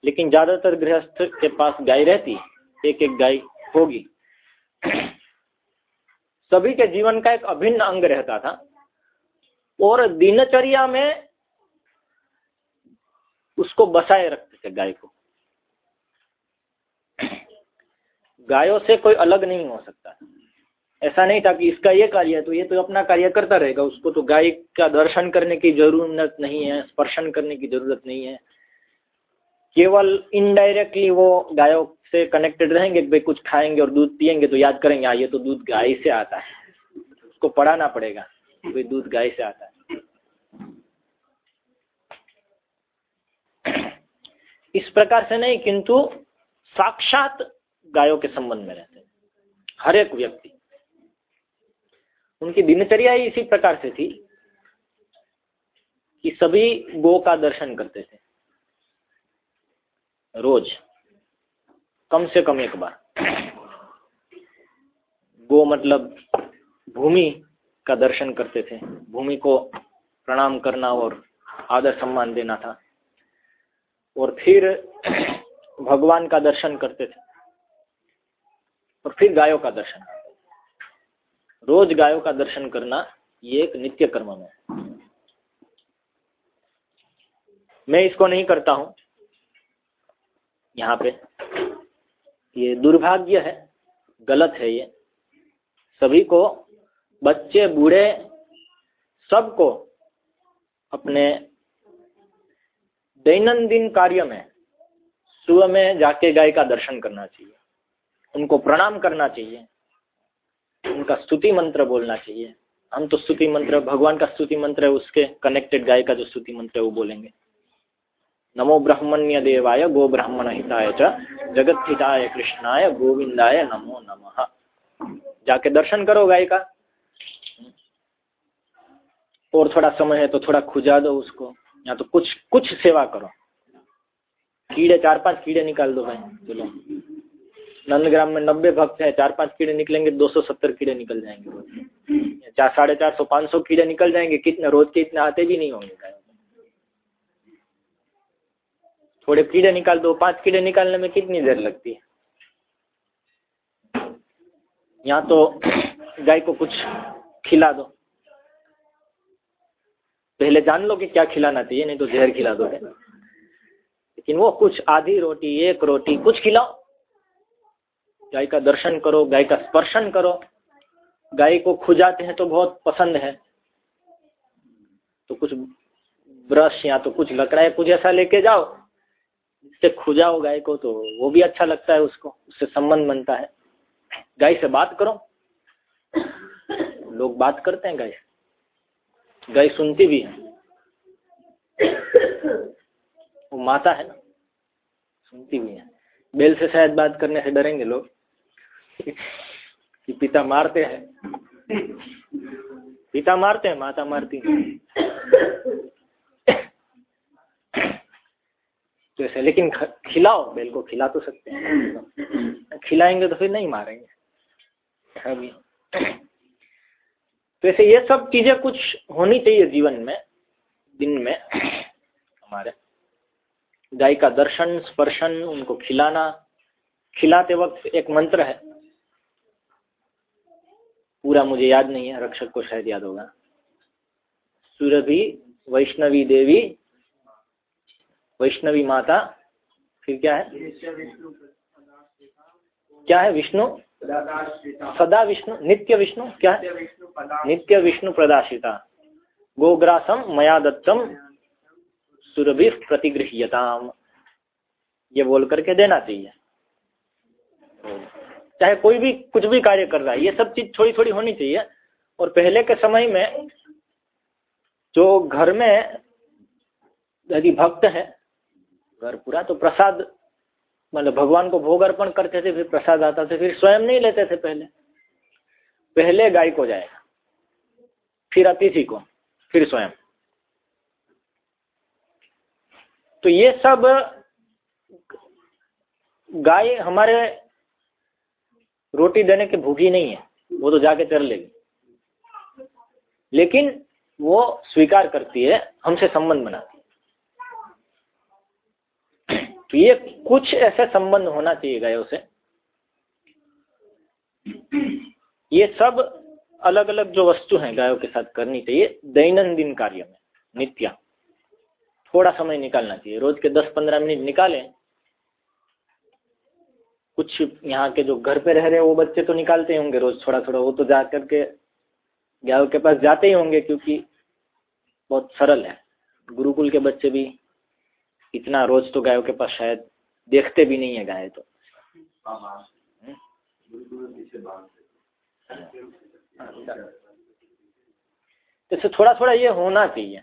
लेकिन ज़्यादातर गृहस्थ के पास गाय रहती है एक एक गाय होगी। सभी के जीवन का एक अभिन्न अंग रहता था, और दिनचर्या में उसको बसाए रखते थे गाय को। गायों से कोई अलग नहीं हो सकता। ऐसा नहीं था कि इसका ये कार्य है तो ये तो अपना कार्य करता रहेगा, उसको तो गाय का दर्शन करने की ज़रूरत नहीं है, स्पर्शन करने की ज़रूरत नहीं है। केवल इनडायरेक्टली वो गायों से कनेक्टेड रहेंगे भाई कुछ खाएँगे और दूध पियेंगे तो याद करेंगे हाँ ये तो दूध गाय से आता है। उसको पढ़ाना पड़ेगा भाई दूध गाय से आता है। इस प्रकार से नहीं, किंतु साक्षात गायों के संबंध में रहते हर एक व्यक्ति उनकी दिनचर्या ही इसी प्रकार से थी कि सभी गो का दर्शन करते थे। रोज, कम से कम एक बार। गो मतलब भूमि का दर्शन करते थे। भूमि को प्रणाम करना और आदर सम्मान देना था। और फिर भगवान का दर्शन करते थे। और फिर गायों का दर्शन। रोज गायों का दर्शन करना ये एक नित्य कर्म है। मैं इसको नहीं करता हूँ। यहाँ पे ये दुर्भाग्य है, गलत है ये। सभी को, बच्चे, बूढ़े, सबको अपने दैनंदिन कार्य में, सुबह में जाके गाय का दर्शन करना चाहिए। उनको प्रणाम करना चाहिए। उनका स्तुति मंत्र बोलना चाहिए। हम तो स्तुति मंत्र, भगवान का स्तुति मंत्र है, उसके कनेक्टेड गाय का जो स्तुति मंत्र है, वो बोलेंगे। नमो ब्रह्मण्य देवाय, गो ब्राह्मण हिताय च, जगत हिताय कृष्णाय, गोविंदाय नमो नमः। जाके दर्शन करो गाय का। और थोड़ा समय है तो थोड़ा खुजा दो उसको। या तो कुछ कुछ सेवा करो। कीड़े, चार पाँच कीड़े निकाल दो भाई, चलो। नंदग्राम में नब्बे भक्त हैं, चार पाँच कीड़े निकलेंगे, दो सौ सत्तर कीड़े निकल जाएँगे। चार, साढ़े चार सौ, पाँच सौ कीड़े निकल जाएँगे, कितने, रोज के इतने आते भी नहीं होंगे थोड़े कीड़े निकाल दो, पाँच कीड़े निकालने में कितनी देर लगती है? यहाँ तो गाय को कुछ खिला दो। पहले जान लो कि क्या खिलाना चाहिए, नहीं तो जहर खिला दो लेकिन वो कुछ आधी रोटी, एक रोटी, कुछ खिलाओ। गाय का दर्शन करो, गाय का स्पर्शन करो। गाय को खुजाते हैं तो बहुत पसंद है। तो कुछ ब्रश या तो कुछ लकड़ा कुछ ऐसा लेके जाओ, जिससे खुजाओ गाय को तो वो भी अच्छा लगता है उसको, उससे संबंध बनता है। गाय से बात करो। लोग बात करते हैं गाय से। गाय सुनती भी है। वो माता है ना, सुनती भी है। बेल से शायद बात करने से डरेंगे लोग। कि पिता मारते हैं। पिता मारते हैं, माता मारती तो ऐसे लेकिन खिलाओ, बेल को खिला तो सकते हैं। खिलाएँगे तो फिर नहीं मारेंगे। अभी। तो ऐसे ये सब चीज़ें कुछ होनी चाहिए जीवन में, दिन में, हमारे। गाय का दर्शन, स्पर्शन, उनको खिलाना। खिलाते वक्त एक मंत्र है पूरा मुझे याद नहीं है, रक्षक को शायद याद होगा। सुरभि, वैष्णवी देवी, वैष्णवी माता, फिर क्या है? क्या है विष्णु? सदा विष्णु, नित्य विष्णु, क्या है? नित्य विष्णु प्रदाशिता। गोग्रासम मया दत्तम सुरभि प्रतिगृह्यताम। ये बोल करके देना चाहिए। चाहे कोई भी, कुछ भी कार्य कर रहा है, ये सब चीज़ थोड़ी थोड़ी होनी चाहिए। और पहले के समय में जो घर में यदि भक्त है, घर पूरा तो प्रसाद मतलब भगवान को भोग अर्पण करते थे, फिर प्रसाद आता था, फिर स्वयं नहीं लेते थे पहले। पहले गाय को जाएगा, फिर अतिथि को, फिर स्वयं। तो ये सब गाय हमारे रोटी देने के भूखी नहीं है, वो तो जाके चर लेगी। लेकिन वो स्वीकार करती है, हमसे संबंध बनाती है। तो ये कुछ ऐसे संबंध होना चाहिए गायों से। ये सब अलग अलग जो वस्तु हैं गायों के साथ करनी चाहिए, दैनंदिन कार्य में, नित्य। थोड़ा समय निकालना चाहिए, रोज के दस पंद्रह मिनट निकालें कुछ यहाँ के जो घर पे रह रहे वो बच्चे तो निकालते ही होंगे रोज थोड़ा थोड़ा वो तो जा करके गायों के पास जाते ही होंगे क्योंकि बहुत सरल है। गुरुकुल के बच्चे भी इतना रोज तो गायों के पास शायद देखते भी नहीं है गाय तो। जैसे थोड़ा थोड़ा ये होना चाहिए।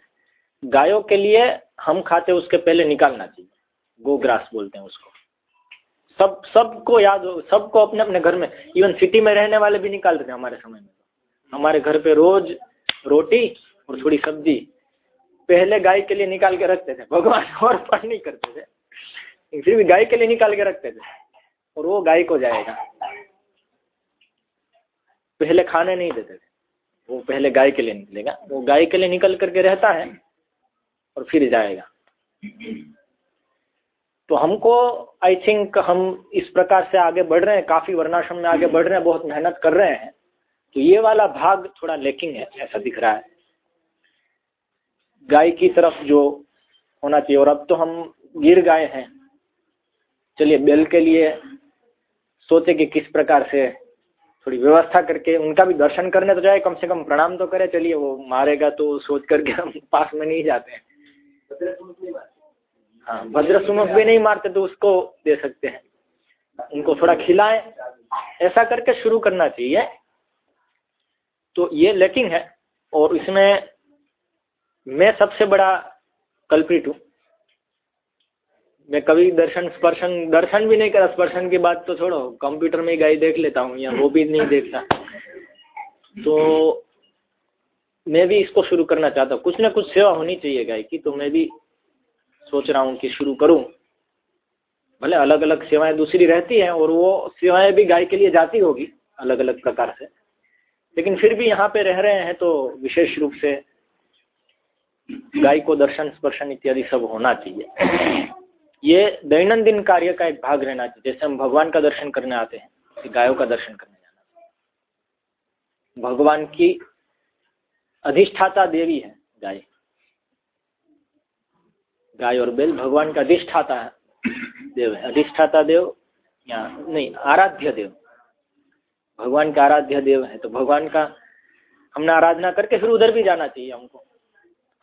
गायों के लिए हम खाते उसके पहले निकालना चाहिए। गोग्रास बोलते हैं उसको। सब, सबको याद हो, सबको अपने अपने घर में इवन सिटी में रहने वाले भी निकालते थे हमारे समय में। हमारे घर पे रोज रोटी और थोड़ी सब्ज़ी, पहले गाय के लिए निकाल के रखते थे, भगवान और पर नहीं करते थे। फिर भी गाय के लिए निकाल के रखते थे, और वो गाय को जाएगा। पहले खाने नहीं देते थे, वो पहले गाय के लिए निकलेगा। वो गाय के लिए निकल करके रहता है, और फिर जाएगा। तो हमको आई थिंक हम इस प्रकार से आगे बढ़ रहे हैं, काफ़ी वर्णाश्रम में आगे बढ़ रहे हैं, बहुत मेहनत कर रहे हैं तो ये वाला भाग थोड़ा लेकिंग है, ऐसा दिख रहा है। गाय की तरफ़ जो होना चाहिए, और अब तो हम गिर गए हैं। चलिए, बेल के लिए सोचे कि किस प्रकार से थोड़ी व्यवस्था करके, उनका भी दर्शन करने तो जाए, कम से कम प्रणाम तो करे, चलिए वो मारेगा तो सोच करके हम पास में नहीं जाते हैं। हाँ भद्र सुमुख भी नहीं मारते तो उसको दे सकते हैं। उनको थोड़ा खिलाएँ। ऐसा करके शुरू करना चाहिए। तो ये लेकिन है और इसमें मैं सबसे बड़ा कल्प्रिट हूँ। मैं कभी दर्शन स्पर्शन दर्शन भी नहीं करा स्पर्शन की बात तो छोड़ो कंप्यूटर में गाय देख लेता हूँ या वो भी नहीं देखता। तो मैं भी इसको शुरू करना चाहता हूँ। कुछ ना कुछ सेवा होनी चाहिए गाय की तो मैं भी सोच रहा हूँ कि शुरू करूँ। भले अलग अलग सेवाएँ दूसरी रहती हैं और वो सेवाएँ भी गाय के लिए जाती होगी अलग अलग प्रकार से। लेकिन फिर भी यहाँ पे रह रहे हैं तो विशेष रूप से गाय को दर्शन, स्पर्शन इत्यादि सब होना चाहिए। ये दैनंदिन कार्य का एक भाग रहना चाहिए। जैसे हम भगवान का दर्शन करने आते हैं गायों का दर्शन करने जाना भगवान की अधिष्ठाता देवी है गाय। गाय और बैल भगवान का अधिष्ठाता देव है। अधिष्ठाता देव या नहीं, आराध्य देव। भगवान का आराध्य देव है तो भगवान का हमने आराधना करके फिर उधर भी जाना चाहिए हमको।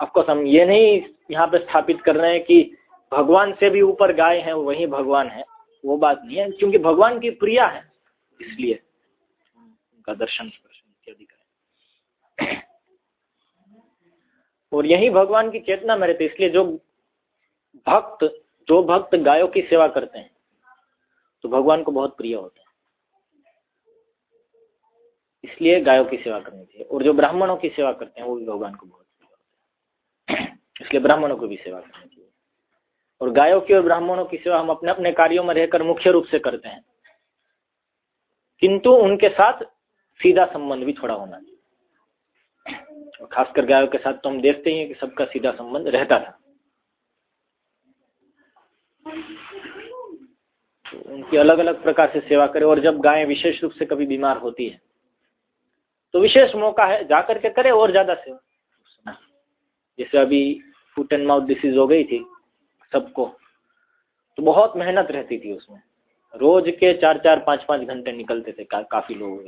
ऑफकोर्स हम ये नहीं यहाँ पे स्थापित कर रहे हैं कि भगवान से भी ऊपर गाय है, वही भगवान है। वो बात नहीं है, क्योंकि भगवान की प्रिया है, इसलिए उनका दर्शन स्पर्शन इत्यादि करें और यही भगवान की चेतना में रहती इसलिए जो भक्त, जो भक्त गायों की सेवा करते हैं तो भगवान को बहुत प्रिय होते हैं। इसलिए गायों की सेवा करनी चाहिए, और जो ब्राह्मणों की सेवा करते हैं, वो भी भगवान को बहुत प्रिय होते हैं। इसलिए ब्राह्मणों को भी सेवा करनी चाहिए। और गायों की और ब्राह्मणों की सेवा हम अपने अपने कार्यों में रहकर मुख्य रूप से करते हैं। किंतु उनके साथ सीधा संबंध भी थोड़ा होना चाहिए। खासकर गायों के साथ तो हम देखते ही हैं कि सबका सीधा संबंध रहता था। उनकी अलग अलग प्रकार से सेवा करें और जब गायें विशेष रूप से कभी बीमार होती है तो विशेष मौका है जा करके करे और ज़्यादा सेवा। जैसे अभी फुट एंड माउथ डिसीज हो गई थी सबको तो बहुत मेहनत रहती थी उसमें। रोज के चार चार पाँच पाँच घंटे निकलते थे का, काफ़ी लोगों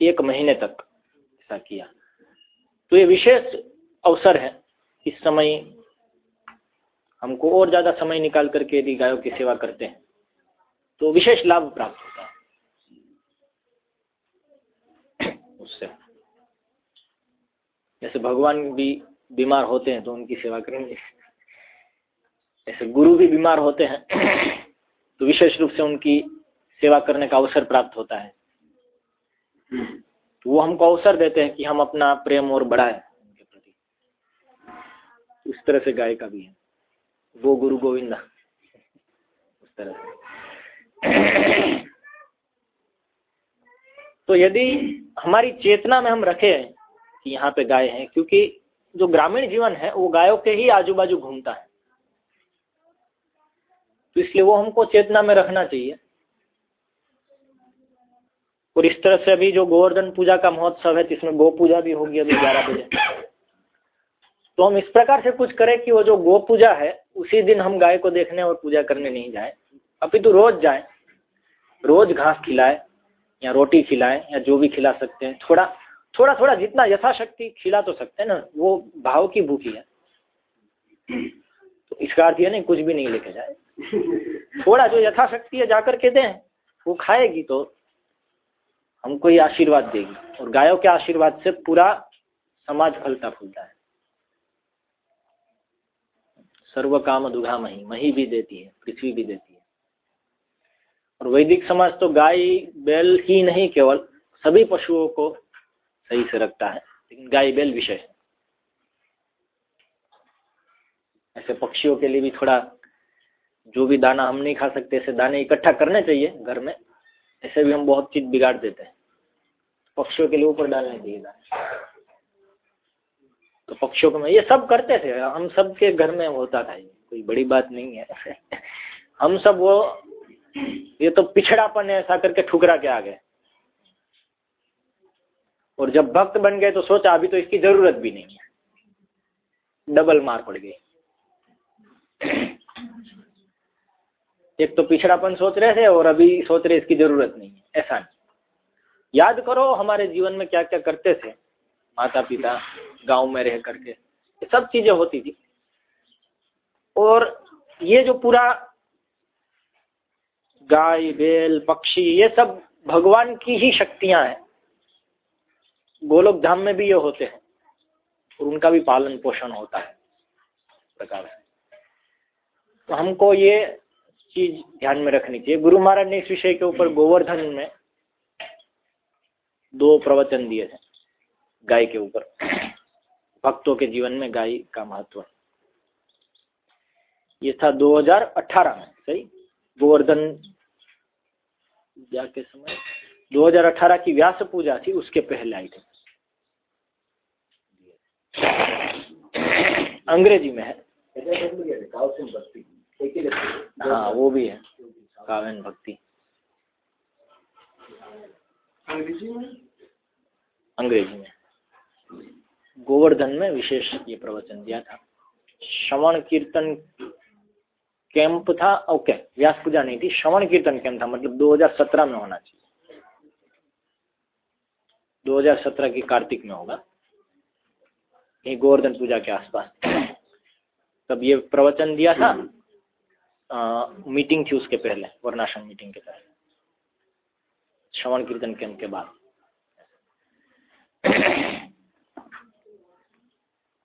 एक महीने तक ऐसा किया। तो ये विशेष अवसर है इस समय हमको और ज़्यादा समय निकाल करके यदि गायों की सेवा करते हैं तो विशेष लाभ प्राप्त होता है। उससे। जैसे भगवान भी बीमार होते हैं तो उनकी सेवा करेंगे ऐसे गुरु भी बीमार होते हैं तो विशेष रूप से उनकी सेवा करने का अवसर प्राप्त होता है। तो वो हमको अवसर देते हैं कि हम अपना प्रेम और बढ़ाएँ उनके प्रति। उस तरह से गाय का भी है। वो गुरु गोविंदा। उस तरह से। तो यदि हमारी चेतना में हम रखें कि यहाँ पे गाय है, क्योंकि जो ग्रामीण जीवन है, वो गायों के ही आजू बाजू घूमता है। तो इसलिए वो हमको चेतना में रखना चाहिए। और इस तरह से अभी जो गोवर्धन पूजा का महोत्सव है, जिसमें गो पूजा भी होगी अभी ग्यारह बजे। तो हम इस प्रकार से कुछ करें कि वो जो गो पूजा है, उसी दिन हम गाय को देखने और पूजा करने नहीं जाए। अभी तो रोज जाए, रोज घास खिलाए, या रोटी खिलाए, या जो भी खिला सकते हैं। थोड़ा थोड़ा थोड़ा जितना यथाशक्ति खिला तो सकते हैं ना, वो भाव की भूखी है। तो इसका अर्थ ये नहीं, कुछ भी नहीं लेके जाए। थोड़ा जो यथाशक्ति है जाकर के दें, वो खाएगी तो हमको ये आशीर्वाद देगी। और गायों के आशीर्वाद से पूरा समाज फलता फूलता है। सर्व काम दुघा मही मही भी देती है, पृथ्वी भी देती है। और वैदिक समाज तो गाय, बैल ही नहीं, केवल सभी पशुओं को सही से रखता है, लेकिन गाय, बैल विशेष। है ऐसे पक्षियों के लिए भी थोड़ा, जो भी दाना हम नहीं खा सकते, ऐसे दाने इकट्ठा करने चाहिए घर में, ऐसे भी हम बहुत चीज़ बिगाड़ देते हैं। पक्षियों के लिए ऊपर डालने चाहिए दाने। तो पक्षियों को मैं, ये सब करते थे। हम सब के घर में होता था, ये कोई बड़ी बात नहीं है। हम सब वो, ये तो पिछड़ापन ऐसा करके ठुकरा के आ गए। और जब भक्त बन गए तो सोचा, अभी तो इसकी ज़रूरत भी नहीं है। डबल मार पड़ गई। एक तो पिछड़ापन सोच रहे थे और अभी सोच रहे इसकी ज़रूरत नहीं है। ऐसा नहीं। याद करो, हमारे जीवन में क्या क्या करते थे। माता पिता गाँव में रह करके। ये सब चीज़ें होती थी। और ये जो पूरा गाय, बैल, पक्षी, ये सब भगवान की ही शक्तियाँ हैं। गोलोक धाम में भी ये होते हैं। और उनका भी पालन पोषण होता है। प्रकार से। तो हमको ये चीज़ ध्यान में रखनी चाहिए। गुरु महाराज ने इस विषय के ऊपर गोवर्धन में दो प्रवचन दिए थे। गाय के ऊपर। भक्तों के जीवन में गाय का महत्व ये था 2018 में, सही? गोवर्धन के समय। 2018 की व्यास पूजा थी, उसके पहले आई थी। अंग्रेज़ी में है। हाँ वो भी है। काव्यन भक्ति। अंग्रेज़ी में। गोवर्धन में विशेष ये प्रवचन दिया था। श्रवण कीर्तन कैंप था ओके व्यास पूजा नहीं थी श्रवण कीर्तन कैंप था मतलब 2017 में होना चाहिए। 2017 की कार्तिक में होगा। यही गोवर्धन पूजा के आसपास। तब ये प्रवचन दिया था। आ, मीटिंग थी उसके पहले वर्णाश्रम मीटिंग के पहले। श्रवण कीर्तन कैंप के बाद।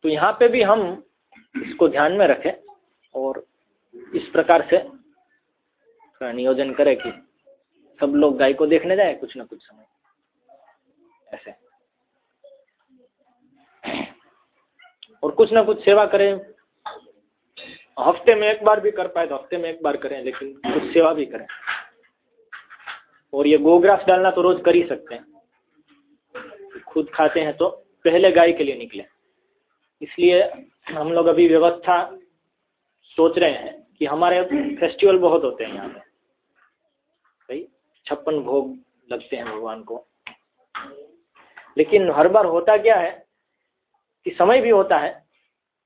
तो यहाँ पे भी हम इसको ध्यान में रखें और इस प्रकार से थोड़ा नियोजन करें कि सब लोग गाय को देखने जाए कुछ ना कुछ समय। ऐसे। और कुछ ना कुछ सेवा करें। हफ़्ते में एक बार भी कर पाए तो हफ़्ते में एक बार करें, लेकिन कुछ सेवा भी करें। और ये गोग्रास डालना तो रोज कर ही सकते हैं। खुद खाते हैं तो पहले गाय के लिए निकले। इसलिए हम लोग अभी व्यवस्था सोच रहे हैं कि हमारे फेस्टिवल बहुत होते हैं यहाँ पे। सही छप्पन भोग लगते हैं भगवान को। लेकिन हर बार होता क्या है कि समय भी होता है,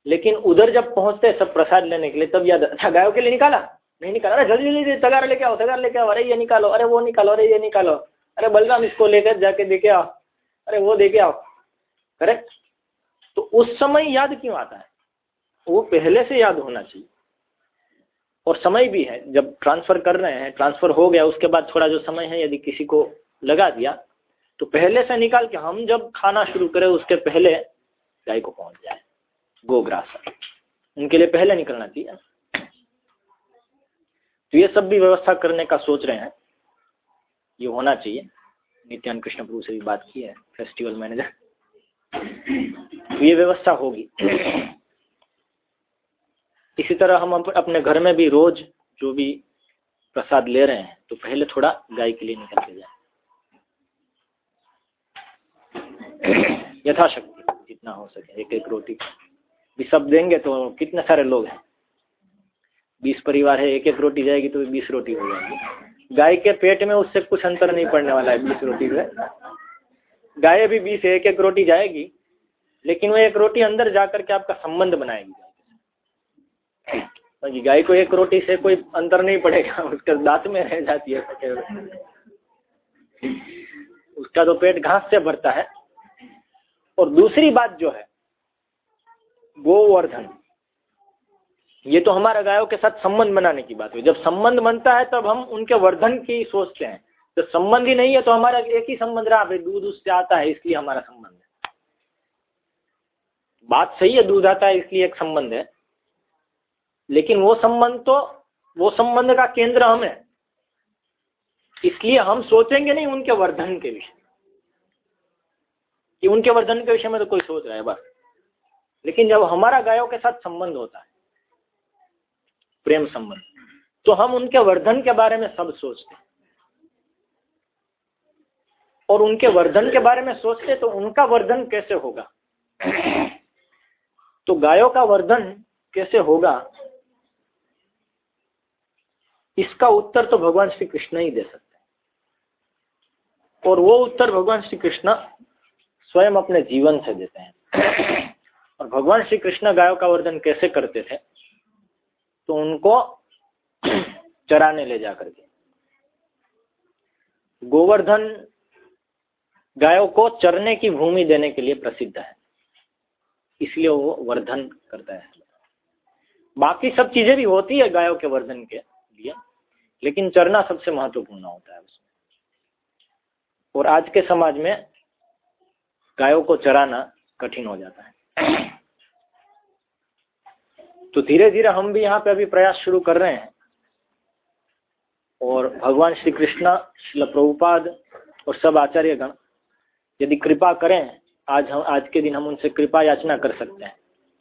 लेकिन उधर जब पहुँचते हैं सब प्रसाद लेने के लिए, तब याद अच्छा गायों के लिए निकाला? नहीं निकाला। अरे जल्दी जल्दी तगार लेके आओ, तगार लेके आओ। अरे ये निकालो, अरे वो निकालो, अरे ये निकालो। अरे बलराम इसको लेकर जाके देखे आओ। अरे वो देखे आओ। करेक्ट? तो उस समय याद क्यों आता है? वो पहले से याद होना चाहिए। और समय भी है, जब ट्रांसफ़र कर रहे हैं ट्रांसफ़र हो गया, उसके बाद थोड़ा जो समय है, यदि किसी को लगा दिया तो पहले से निकाल के हम जब खाना शुरू करें, उसके पहले गाय को पहुँच जाए गोग्रास उनके लिए पहले निकलना चाहिए। तो ये सब भी व्यवस्था करने का सोच रहे हैं। ये होना चाहिए। नित्यान कृष्ण प्रभु से भी बात की है फेस्टिवल मैनेजर ये व्यवस्था होगी। इसी तरह हम अपने घर में भी रोज जो भी प्रसाद ले रहे हैं तो पहले थोड़ा गाय के लिए निकल के जाए। यथाशक्ति जितना हो सके एक एक रोटी। भी सब देंगे तो कितने सारे लोग हैं? बीस परिवार है एक एक रोटी जाएगी तो बीस रोटी हो जाएगी। गाय के पेट में उससे कुछ अंतर नहीं पड़ने वाला है, बीस रोटी से। गाय भी बीस एक एक रोटी जाएगी लेकिन वो एक रोटी अंदर जा करके आपका संबंध बनाएगी गाय गाय को एक रोटी से कोई अंतर नहीं पड़ेगा, उसके दांत में रह जाती है उसका तो पेट घास से भरता है। और दूसरी बात जो है, गोवर्धन। ये तो हमारा गायों के साथ संबंध बनाने की बात हुई। जब संबंध बनता है, तब हम उनके वर्धन की सोचते हैं। तो संबंध ही नहीं है तो हमारा एक ही संबंध रहा दूध उससे आता है, इसलिए हमारा संबंध है। बात सही है दूध आता है इसलिए एक संबंध है। लेकिन वो संबंध तो वो संबंध का केंद्र हम है। इसलिए हम सोचेंगे नहीं उनके वर्धन के विषय। कि उनके वर्धन के विषय में तो कोई सोच रहा है, बस। लेकिन जब हमारा गायों के साथ संबंध होता है, प्रेम संबंध तो हम उनके वर्धन के बारे में सब सोचते हैं। और उनके वर्धन के बारे में सोचते तो उनका वर्धन कैसे होगा? तो गायों का वर्धन कैसे होगा? इसका उत्तर तो भगवान श्री कृष्ण ही दे सकते हैं। और वो उत्तर भगवान श्री कृष्ण स्वयं अपने जीवन से देते हैं। और भगवान श्री कृष्ण गायों का वर्धन कैसे करते थे? तो उनको चराने ले जा करके गोवर्धन गायों को चरने की भूमि देने के लिए प्रसिद्ध है। इसलिए वो वर्धन करता है। बाकी सब चीज़ें भी होती है गायों के वर्धन के लिए, लेकिन चरना सबसे महत्वपूर्ण होता है उसमें। और आज के समाज में गायों को चराना कठिन हो जाता है। तो धीरे धीरे हम भी यहाँ पे अभी प्रयास शुरू कर रहे हैं। और भगवान श्री कृष्ण शिल प्रभुपाद और सब आचार्यगण यदि कृपा करें आज हम, आज के दिन हम उनसे कृपा याचना कर सकते हैं,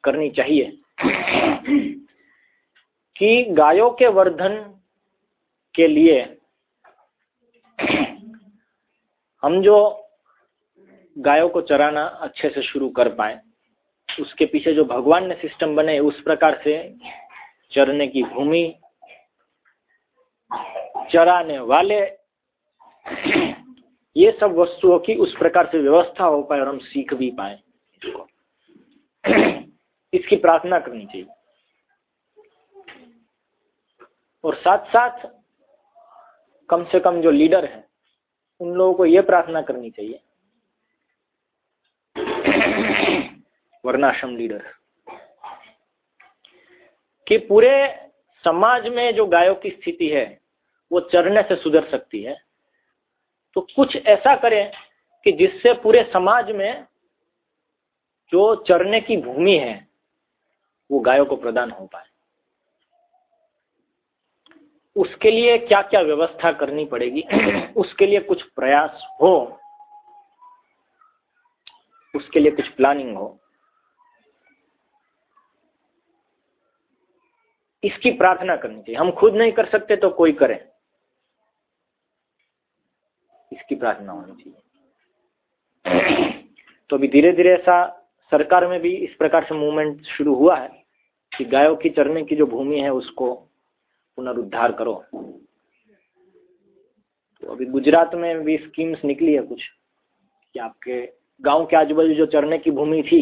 करनी चाहिए। कि गायों के वर्धन के लिए हम जो गायों को चराना अच्छे से शुरू कर पाए, उसके पीछे जो भगवान ने सिस्टम बने, उस प्रकार से चरने की भूमि चराने वाले ये सब वस्तुओं की उस प्रकार से व्यवस्था हो पाए और हम सीख भी पाए इसकी। प्रार्थना करनी चाहिए। और साथ साथ कम से कम जो लीडर है, उन लोगों को ये प्रार्थना करनी चाहिए। वर्णाश्रम लीडर। कि पूरे समाज में जो गायों की स्थिति है, वो चरने से सुधर सकती है। तो कुछ ऐसा करें कि जिससे पूरे समाज में जो चरने की भूमि है, वो गायों को प्रदान हो पाए। उसके लिए क्या क्या व्यवस्था करनी पड़ेगी? उसके लिए कुछ प्रयास हो। उसके लिए कुछ प्लानिंग हो। इसकी प्रार्थना करनी चाहिए। हम खुद नहीं कर सकते तो कोई करे। इसकी प्रार्थना होनी चाहिए। तो अभी धीरे धीरे ऐसा सरकार में भी इस प्रकार से मूवमेंट शुरू हुआ है कि गायों की, चरने की जो भूमि है उसको पुनरुद्धार करो। तो अभी गुजरात में भी स्कीम्स निकली है कुछ कि आपके गाँव के आजू बाजू जो चरने की भूमि थी,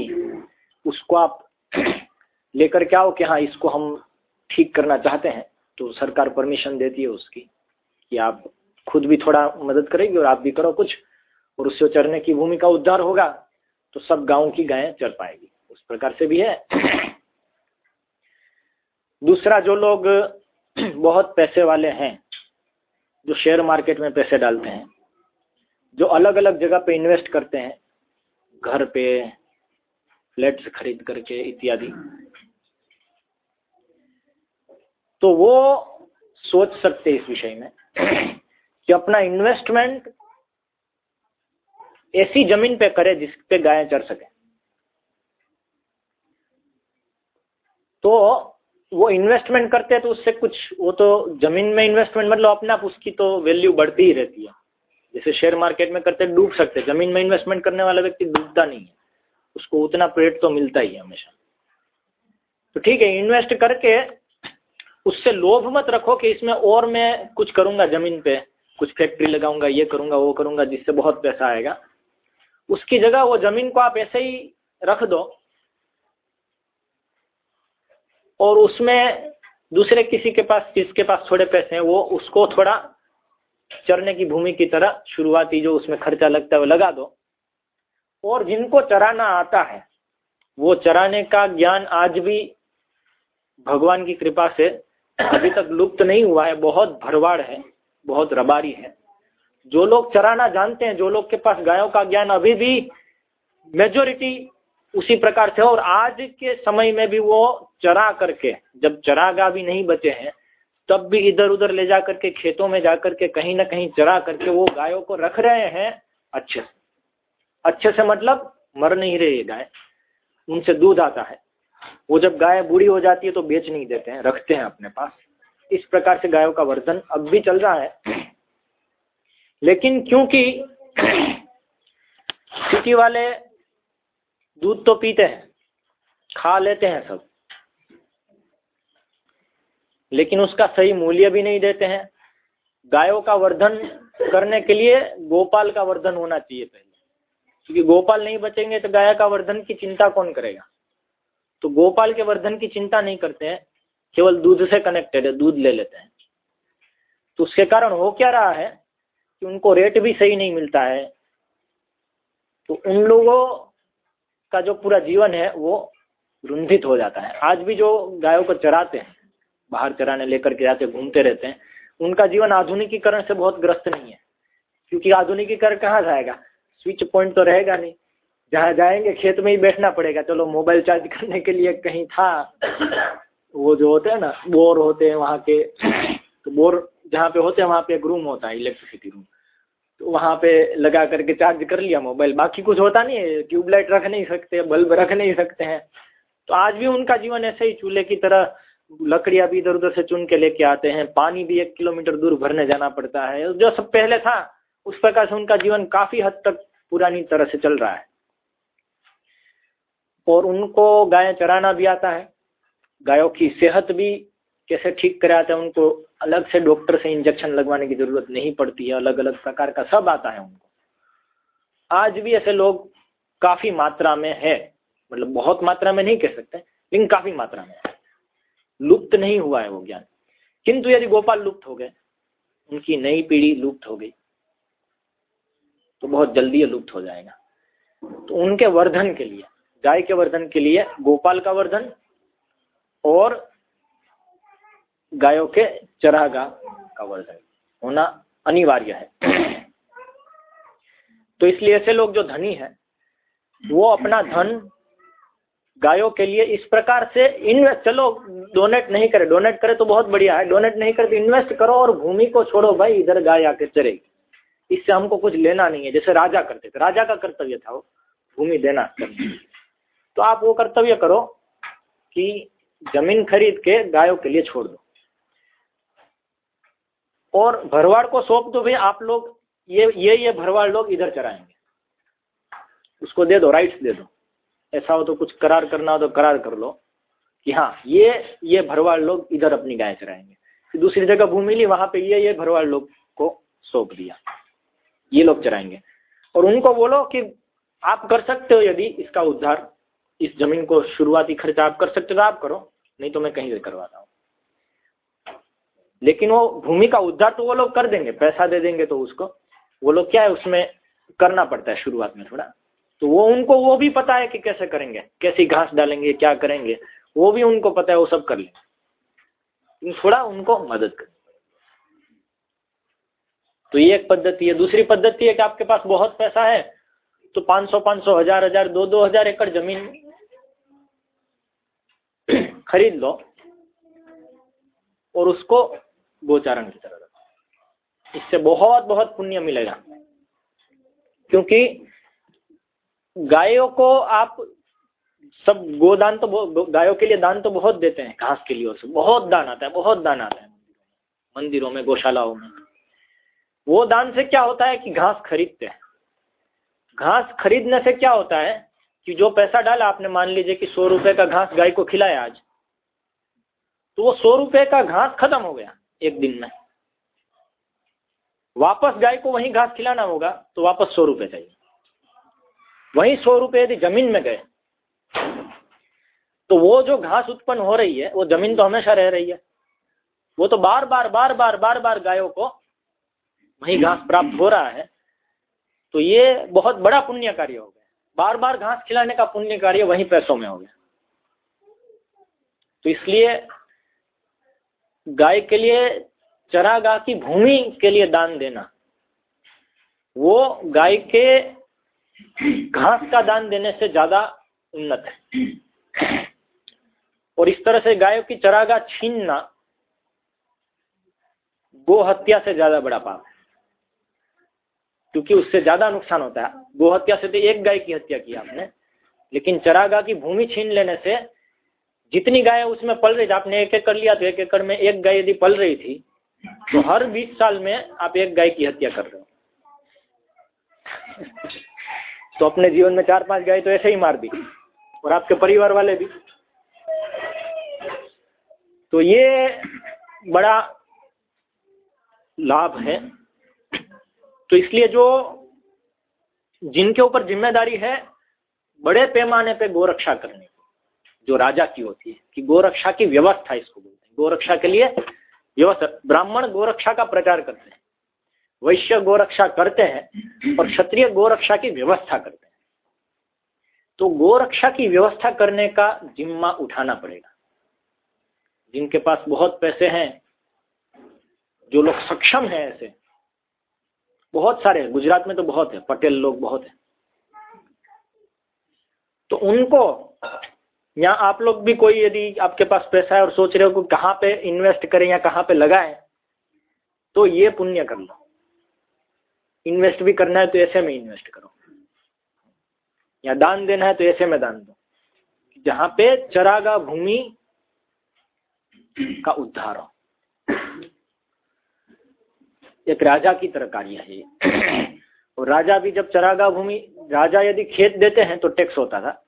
उसको आप लेकर के आओ कि हाँ इसको हम ठीक करना चाहते हैं। तो सरकार परमिशन देती है उसकी कि आप खुद भी थोड़ा मदद करेगी और आप भी करो कुछ, और उससे चरने की भूमि का उद्धार होगा तो सब गाँव की गायें चर पाएगी। उस प्रकार से भी है। दूसरा, जो लोग बहुत पैसे वाले हैं, जो शेयर मार्केट में पैसे डालते हैं, जो अलग अलग जगह पे इन्वेस्ट करते हैं, घर पे, फ्लैट्स खरीद करके इत्यादि तो वो सोच सकते इस विषय में। कि अपना इन्वेस्टमेंट ऐसी ज़मीन पे करे जिस पे गायें चर सके। तो वो इन्वेस्टमेंट करते हैं तो उससे कुछ, वो तो ज़मीन में इन्वेस्टमेंट मतलब अपने आप उसकी तो वैल्यू बढ़ती ही रहती है। जैसे शेयर मार्केट में करते डूब सकते ज़मीन में इन्वेस्टमेंट करने वाला व्यक्ति डूबता नहीं है। उसको उतना पेट तो मिलता ही है हमेशा। तो ठीक है इन्वेस्ट करके उससे लोभ मत रखो कि इसमें और मैं कुछ करूँगा ज़मीन पे। कुछ फैक्ट्री लगाऊँगा, ये करूँगा, वो करूँगा, जिससे बहुत पैसा आएगा। उसकी जगह वो ज़मीन को आप ऐसे ही रख दो और उसमें दूसरे किसी के पास, जिसके पास थोड़े पैसे हैं, वो उसको थोड़ा चरने की भूमि की तरह शुरुआती जो उसमें खर्चा लगता है, वो लगा दो। और जिनको चराना आता है, वो चराने का ज्ञान आज भी भगवान की कृपा से अभी तक लुप्त नहीं हुआ है, बहुत भरवाड़ है। बहुत रबारी है। जो लोग चराना जानते हैं, जो लोग के पास गायों का ज्ञान अभी भी मेजोरिटी उसी प्रकार से और आज के समय में भी वो चरा करके, जब चरागा भी नहीं बचे हैं, तब भी इधर उधर ले जा करके, खेतों में जा करके, कहीं ना कहीं चरा करके वो गायों को रख रहे हैं, अच्छे से। अच्छे से मतलब मर नहीं रही गाय। उनसे दूध आता है। वो जब गाय बूढ़ी हो जाती है तो बेच नहीं देते हैं, रखते हैं अपने पास। इस प्रकार से गायों का वर्धन अब भी चल रहा है। लेकिन क्योंकि सिटी वाले दूध तो पीते हैं, खा लेते हैं सब, लेकिन उसका सही मूल्य भी नहीं देते हैं। गायों का वर्धन करने के लिए गोपाल का वर्धन होना चाहिए पहले। क्योंकि गोपाल नहीं बचेंगे तो गाय का वर्धन की चिंता कौन करेगा? तो गोपाल के वर्धन की चिंता नहीं करते हैं। केवल दूध से कनेक्टेड है, दूध ले लेते हैं। तो उसके कारण हो क्या रहा है कि उनको रेट भी सही नहीं मिलता है। तो उन लोगों का जो पूरा जीवन है, वो रुंधित हो जाता है। आज भी जो गायों को चराते हैं, बाहर चराने लेकर के जाते, घूमते रहते हैं, उनका जीवन आधुनिकीकरण से बहुत ग्रस्त नहीं है। क्योंकि आधुनिकीकरण कहाँ जाएगा? स्विच पॉइंट तो रहेगा नहीं। जहाँ जाएँगे, खेत में ही बैठना पड़ेगा। चलो मोबाइल चार्ज करने के लिए कहीं था। वो जो होते हैं ना, बोर होते हैं वहाँ के तो बोर जहाँ पे होते हैं, वहाँ पे एक रूम होता है इलेक्ट्रिसिटी रूम तो वहाँ पे लगा करके चार्ज कर लिया मोबाइल बाकी कुछ होता नहीं है ट्यूबलाइट रख नहीं सकते बल्ब रख नहीं सकते हैं. तो आज भी उनका जीवन ऐसे ही चूल्हे की तरह, लकड़ियाँ भी इधर उधर से चुन के लेके आते हैं. पानी भी एक किलोमीटर दूर भरने जाना पड़ता है. जो सब पहले था, उस प्रकार से उनका जीवन काफ़ी हद तक पुरानी तरह से चल रहा है. और उनको गायें चराना भी आता है. गायों की सेहत भी कैसे ठीक कराते हैं, उनको अलग से डॉक्टर से इंजेक्शन लगवाने की ज़रूरत नहीं पड़ती है अलग अलग प्रकार का सब आता है उनको। आज भी ऐसे लोग काफ़ी मात्रा में है मतलब बहुत मात्रा में नहीं कह सकते, लेकिन काफ़ी मात्रा में लुप्त नहीं हुआ है वो ज्ञान। किंतु यदि गोपाल लुप्त हो गए, उनकी नई पीढ़ी लुप्त हो गई तो बहुत जल्दी लुप्त हो जाएगा। तो उनके वर्धन के लिए, गाय के वर्धन के लिए, गोपाल का वर्धन और गायों के चरागा का वर्धन होना अनिवार्य है। तो इसलिए ऐसे लोग जो धनी हैं, वो अपना धन गायों के लिए इस प्रकार से इन्वेस्ट चलो डोनेट नहीं करे। डोनेट करे तो बहुत बढ़िया है। डोनेट नहीं करे तो इन्वेस्ट करो और भूमि को छोड़ो भाई, इधर गाय आके चरेगी। इससे हमको कुछ लेना नहीं है। जैसे राजा करते थे। राजा का कर्तव्य था वो भूमि देना तो आप वो कर्तव्य करो कि ज़मीन खरीद के गायों के लिए छोड़ दो। और भरवाड़ को सौंप दो भाई आप लोग, ये ये ये भरवाड़ लोग इधर चराएँगे। उसको दे दो राइट्स दे दो। ऐसा हो तो कुछ करार करना हो तो करार कर लो कि हाँ ये ये भरवाड़ लोग इधर अपनी गाय चराएँगे। दूसरी जगह भूमि ली, वहाँ पे ये ये भरवाड़ लोग को सौंप दिया। ये लोग चराएँगे। और उनको बोलो कि आप कर सकते हो यदि इसका उद्धार, इस ज़मीन को शुरुआती खर्चा आप कर सकते हो तो आप करो। नहीं तो मैं कहीं से करवाता हूँ। लेकिन वो भूमि का उद्धार तो वो लोग कर देंगे, पैसा दे देंगे तो उसको। वो लोग क्या है, उसमें करना पड़ता है शुरुआत में थोड़ा। तो वो उनको, वो भी पता है कि कैसे करेंगे, कैसी घास डालेंगे, क्या करेंगे, वो भी उनको पता है, वो सब कर लेंगे। थोड़ा उनको मदद कर। तो ये एक पद्धति है। दूसरी पद्धति है कि आपके पास बहुत पैसा है तो 500 500 हज़ार हज़ार, दो दो हज़ार एकड़ ज़मीन खरीद लो और उसको गोचारण की तरह रखो। इससे बहुत बहुत पुण्य मिलेगा। क्योंकि गायों को आप सब गोदान तो गायों के लिए दान तो बहुत देते हैं, घास के लिए उससे बहुत दान आता है, बहुत दान आता है। मंदिरों में, गौशालाओं में। वो दान से क्या होता है कि घास खरीदते हैं। घास खरीदने से क्या होता है कि जो पैसा डाला, आपने मान लीजिए कि सौ रुपए का घास गाय को खिलाया आज तो वो सौ रुपए का घास खत्म हो गया एक दिन में। वापस गाय को वही घास खिलाना होगा तो वापस सौ रुपए चाहिए। वही सौ रुपए यदि ज़मीन में गए तो वो जो घास उत्पन्न हो रही है, वो ज़मीन तो हमेशा रह रही है। वो तो बार बार बार बार बार बार गायों को वही घास प्राप्त हो रहा है। तो ये बहुत बड़ा पुण्य कार्य हो गया। बार बार घास खिलाने का पुण्य कार्य वही पैसों में हो गया। तो इसलिए गाय के लिए चरागाह की भूमि के लिए दान देना। वो गाय के घास का दान देने से ज़्यादा उन्नत है। और इस तरह से गायों की चरागाह छीनना, गो हत्या से ज़्यादा बड़ा पाप है। क्योंकि उससे ज़्यादा नुकसान होता है। गो हत्या से तो एक गाय की हत्या की आपने। लेकिन चरागाह की भूमि छीन लेने से जितनी गाय उसमें पल रही थी, आपने एक एकड़ लिया तो एक एकड़ में एक गाय यदि पल रही थी तो हर बीस साल में आप एक गाय की हत्या कर रहे हो। तो अपने जीवन में चार पाँच गाय तो ऐसे ही मार दी, और आपके परिवार वाले भी। तो ये बड़ा लाभ है। तो इसलिए जो जिनके ऊपर ज़िम्मेदारी है, बड़े पैमाने पे गोरक्षा करने। जो राजा की होती है, कि गोरक्षा की व्यवस्था इसको बोलते हैं। गोरक्षा के लिए व्यवस्था, ब्राह्मण गोरक्षा का प्रचार करते हैं। वैश्य गोरक्षा करते हैं और क्षत्रिय गोरक्षा की व्यवस्था करते हैं। तो गोरक्षा की व्यवस्था करने का जिम्मा उठाना पड़ेगा। जिनके पास बहुत पैसे हैं, जो लोग सक्षम हैं ऐसे, बहुत सारे गुजरात में तो बहुत है, पटेल लोग बहुत है। तो उनको या आप लोग भी कोई यदि आपके पास पैसा है और सोच रहे हो कि कहाँ पे इन्वेस्ट करें या कहाँ पे लगाएँ तो ये पुण्य कर लो। इन्वेस्ट भी करना है तो ऐसे में इन्वेस्ट करो। या दान देना है तो ऐसे में दान दो। जहाँ पे चरागा भूमि का उद्धार हो। एक राजा की तरह कार्य है और राजा भी जब चरागा भूमि, राजा यदि खेत देते हैं तो टैक्स होता था।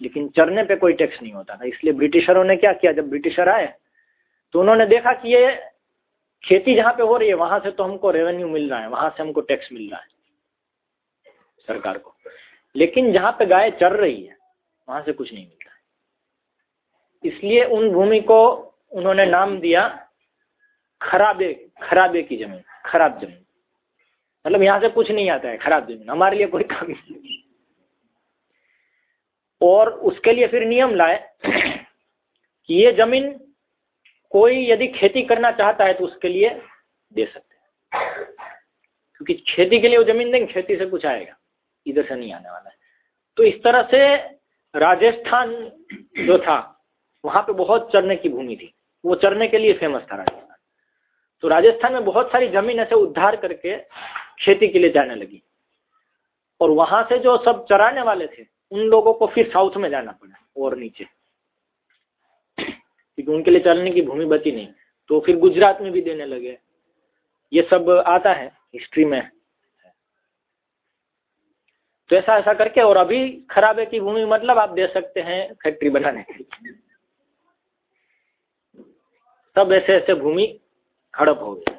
लेकिन चरने पे कोई टैक्स नहीं होता था। इसलिए ब्रिटिशरों ने क्या किया? जब ब्रिटिशर आए तो उन्होंने देखा कि ये खेती जहाँ पे हो रही है, वहाँ से तो हमको रेवेन्यू मिल रहा है, वहाँ से हमको टैक्स मिल रहा है सरकार को। लेकिन जहाँ पे गाय चर रही है, वहाँ से कुछ नहीं मिलता है। इसलिए उन भूमि को उन्होंने नाम दिया खराबे खराबे की ज़मीन, खराब ज़मीन। मतलब यहाँ से कुछ नहीं आता है, खराब ज़मीन। हमारे लिए कोई काम नहीं और उसके लिए फिर नियम लाए कि ये ज़मीन कोई यदि खेती करना चाहता है तो उसके लिए दे सकते हैं। क्योंकि खेती के लिए वो ज़मीन देंगे खेती से कुछ आएगा, इधर से नहीं आने वाला है। तो इस तरह से राजस्थान जो था, वहाँ पे बहुत चरने की भूमि थी। वो चरने के लिए फ़ेमस था राजस्थान। तो राजस्थान में बहुत सारी ज़मीन ऐसे उद्धार करके खेती के लिए जाने लगी। और वहाँ से जो सब चराने वाले थे उन लोगों को फिर साउथ में जाना पड़ा, और नीचे। क्योंकि उनके लिए चलने की भूमि बची नहीं। तो फिर गुजरात में भी देने लगे। ये सब आता है हिस्ट्री में। तो ऐसा ऐसा करके, और अभी खराबे की भूमि मतलब आप दे सकते हैं फैक्ट्री बनाने के सब ऐसे ऐसे भूमि हड़प हो गई।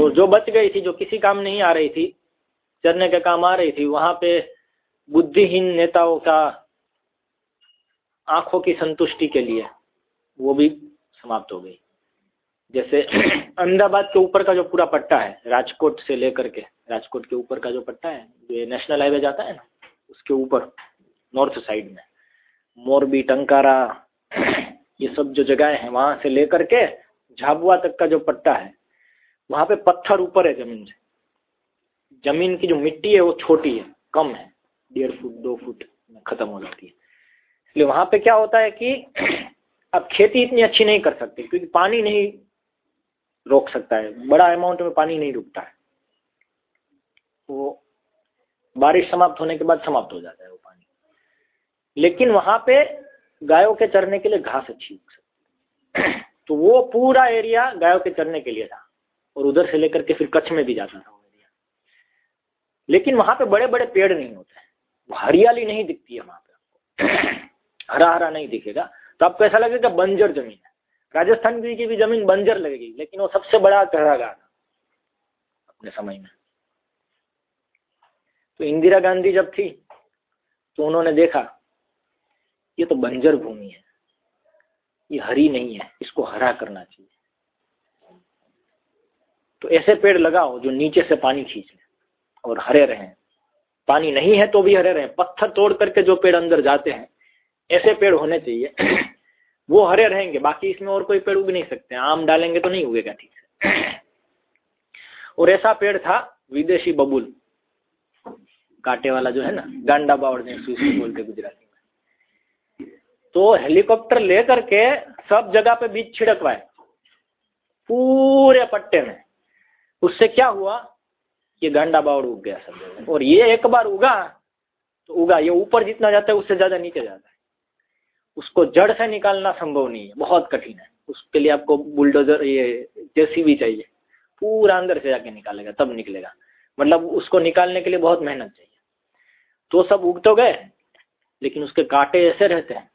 और जो बच गई थी, जो किसी काम नहीं आ रही थी चरने के काम आ रही थी, वहाँ पे बुद्धिहीन नेताओं का आँखों की संतुष्टि के लिए वो भी समाप्त हो गई। जैसे अहमदाबाद के ऊपर का जो पूरा पट्टा है, राजकोट से लेकर के, राजकोट के ऊपर का जो पट्टा है जो नेशनल हाईवे जाता है ना, उसके ऊपर, नॉर्थ साइड में, मोरबी, टंकारा, ये सब जो जगह है, वहाँ से लेकर के झाबुआ तक का जो पट्टा है, वहाँ पे पत्थर ऊपर है ज़मीन से। ज़मीन की जो मिट्टी है वो छोटी है, कम है, डेढ़ फुट, दो फुट में खत्म हो जाती है। इसलिए वहाँ पे क्या होता है कि अब खेती इतनी अच्छी नहीं कर सकते, क्योंकि पानी नहीं रोक सकता है, बड़ा अमाउंट में पानी नहीं रुकता है। वो बारिश समाप्त होने के बाद समाप्त हो जाता है वो पानी। लेकिन वहाँ पे गायों के चरने के लिए घास अच्छी उग सकती तो वो पूरा एरिया गायों के चरने के लिए था, और उधर से लेकर के फिर कच्छ में भी जाता था लेकिन वहाँ पे बड़े बड़े पेड़ नहीं होते हैं। हरियाली नहीं दिखती है वहाँ पे हरा हरा नहीं दिखेगा। तो आपको ऐसा लगेगा बंजर ज़मीन है। राजस्थान की भी ज़मीन बंजर लगेगी, लेकिन वो सबसे बड़ा चढ़ागा अपने समय में। तो इंदिरा गांधी जब थी तो उन्होंने देखा, ये तो बंजर भूमि है। ये हरी नहीं है, इसको हरा करना चाहिए। तो ऐसे पेड़ लगाओ जो नीचे से पानी खींच ले। और हरे रहें पानी नहीं है तो भी हरे रहें पत्थर तोड़ करके जो पेड़ अंदर जाते हैं, ऐसे पेड़ होने चाहिए। वो हरे रहेंगे, बाकी इसमें और कोई पेड़ उग नहीं सकते। आम डालेंगे तो नहीं उगेगा ठीक से। और ऐसा पेड़ था, विदेशी बबुल। कांटे वाला जो है ना, गांडा बावड़ बोलते गुजराती में। तो हेलीकॉप्टर लेकर के सब जगह पे बीज छिड़कवाए। पूरे पट्टे में। उससे क्या हुआ? ये गांडा बावड़ उग गया सब और ये एक बार उगा तो उगा। ये ऊपर जितना जाता है, उससे ज़्यादा नीचे जाता है। उसको जड़ से निकालना संभव नहीं है, बहुत कठिन है। उसके लिए आपको बुलडोजर, ये जेसीबी चाहिए। पूरा अंदर से जाके निकालेगा, तब निकलेगा। मतलब उसको निकालने के लिए बहुत मेहनत चाहिए। तो सब उग तो गए, लेकिन उसके कांटे ऐसे रहते हैं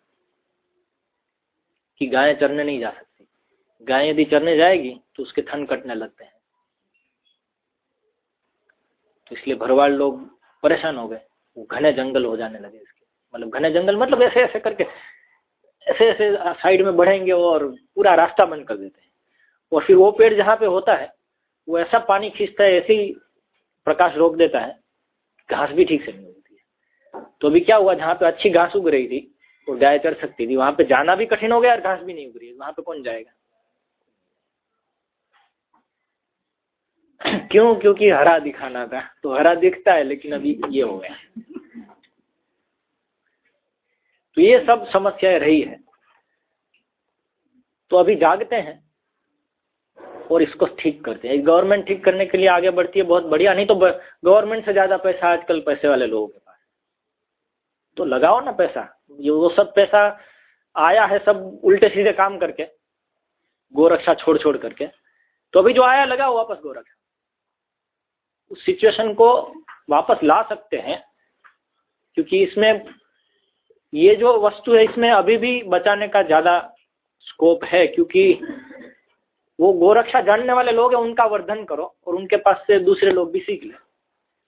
कि गायें चरने नहीं जा सकती। गाय यदि चरने जाएगी तो उसके थन कटने लगते हैं तो इसलिए भरवाड़ लोग परेशान हो गए। वो घने जंगल हो जाने लगे इसके। मतलब घने जंगल मतलब ऐसे ऐसे करके, ऐसे ऐसे साइड में बढ़ेंगे और पूरा रास्ता बंद कर देते हैं। और फिर वो पेड़ जहाँ पे होता है, वो ऐसा पानी खींचता है, ऐसी प्रकाश रोक देता है, घास भी ठीक से नहीं उगती है। तो अभी क्या हुआ, जहाँ पे अच्छी घास उग रही थी, वो गाय चढ़ सकती थी, वहाँ पे जाना भी कठिन हो गया और घास भी नहीं उग रही है। वहाँ पे कौन जाएगा? क्यों? क्योंकि हरा दिखाना था। तो हरा दिखता है, लेकिन अभी ये हो गया। तो ये सब समस्याएँ रही है। तो अभी जागते हैं और इसको ठीक करते हैं। गवर्नमेंट ठीक करने के लिए आगे बढ़ती है, बहुत बढ़िया। नहीं तो गवर्नमेंट से ज़्यादा पैसा आजकल पैसे वाले लोगों के पास। तो लगाओ ना पैसा। ये वो सब पैसा आया है सब उल्टे सीधे काम करके, गोरक्षा छोड़ छोड़ करके। तो अभी जो आया लगाओ वापस गोरक्षा। उस सिचुएशन को वापस ला सकते हैं, क्योंकि इसमें ये जो वस्तु है, इसमें अभी भी बचाने का ज़्यादा स्कोप है, क्योंकि वो गोरक्षा जानने वाले लोग हैं, उनका वर्धन करो और उनके पास से दूसरे लोग भी सीख ले।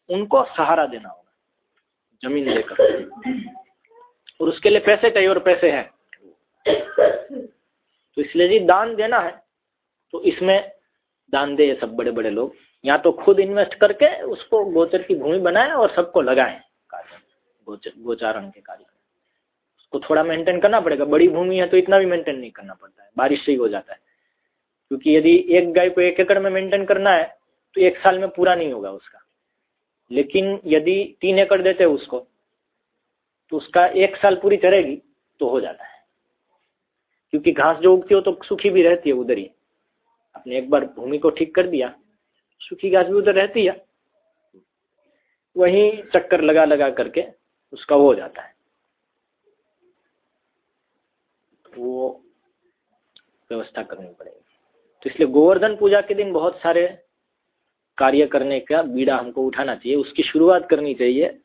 उनको सहारा देना होगा, ज़मीन लेकर। और उसके लिए पैसे चाहिए और पैसे हैं। तो इसलिए जी दान देना है तो इसमें दान दे ये सब बड़े बड़े लोग। या तो खुद इन्वेस्ट करके उसको गोचर की भूमि बनाए और सबको लगाएँ कार्य गोचर गोचारण के कार्य। उसको थोड़ा मेंटेन करना पड़ेगा। बड़ी भूमि है तो इतना भी मेंटेन नहीं करना पड़ता है। बारिश से ही हो जाता है। क्योंकि यदि एक गाय को एक एकड़ में मेंटेन करना है तो एक साल में पूरा नहीं होगा उसका। लेकिन यदि तीन एकड़ देते हैं उसको तो उसका एक साल पूरी चरेगी तो हो जाता है। क्योंकि घास जो उगती हो तो सूखी भी रहती है उधर ही। आपने एक बार भूमि को ठीक कर दिया सूखी घास भी उधर रहती है। वहीं चक्कर लगा लगा करके उसका वो हो जाता है। वो व्यवस्था करनी पड़ेगी। तो इसलिए गोवर्धन पूजा के दिन बहुत सारे कार्य करने का बीड़ा हमको उठाना चाहिए। उसकी शुरुआत करनी चाहिए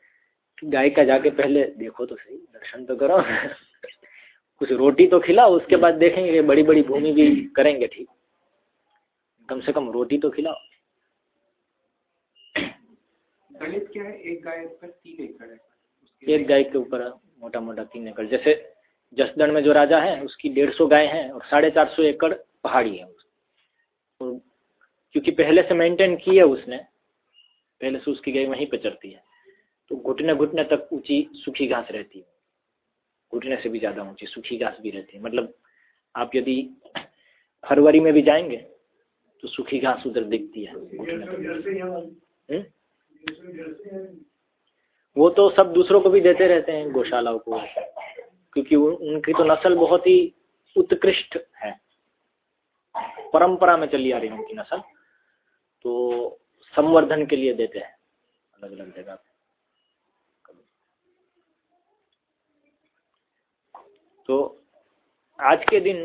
गाय का जाके पहले देखो तो सही, दर्शन तो करो। कुछ रोटी तो खिलाओ, उसके बाद देखेंगे बड़ी बड़ी भूमि भी करेंगे ठीक। कम से कम रोटी तो खिलाओ। गणित क्या है? एक गाय पर तीन एकड़ है। एक गाय के ऊपर मोटा मोटा तीन एकड़। जैसे जसदण में जो राजा है उसकी डेढ़ सौ गाय हैं और साढ़े चार सौ एकड़ पहाड़ी है और क्योंकि पहले से मेंटेन की है उसने पहले से उसकी गाय वहीं पर चढ़ती है। तो घुटने घुटने तक ऊँची सूखी घास रहती है। घुटने से भी ज़्यादा ऊँची सूखी घास भी रहती है। मतलब आप यदि फरवरी में भी जाएँगे तो सूखी घास उधर दिखती है? वो तो सब दूसरों को भी देते रहते हैं गौशालाओं को, क्योंकि उनकी तो नस्ल बहुत ही उत्कृष्ट है। परंपरा में चली आ रही है उनकी नस्ल तो संवर्धन के लिए देते हैं अलग अलग जगह पे। तो आज के दिन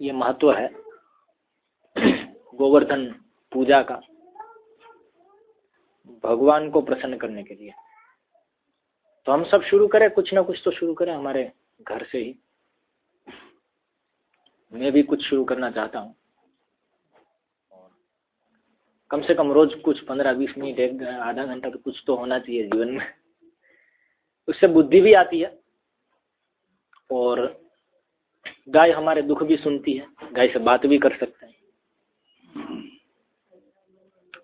ये महत्व है गोवर्धन पूजा का। भगवान को प्रसन्न करने के लिए। तो हम सब शुरू करें, कुछ ना कुछ तो शुरू करें हमारे घर से ही। मैं भी कुछ शुरू करना चाहता हूँ। कम से कम रोज कुछ पंद्रह, बीस मिनट, एक आधा घंटा तो कुछ तो होना चाहिए जीवन में। उससे बुद्धि भी आती है और गाय हमारे दुख भी सुनती है, गाय से बात भी कर सकते हैं।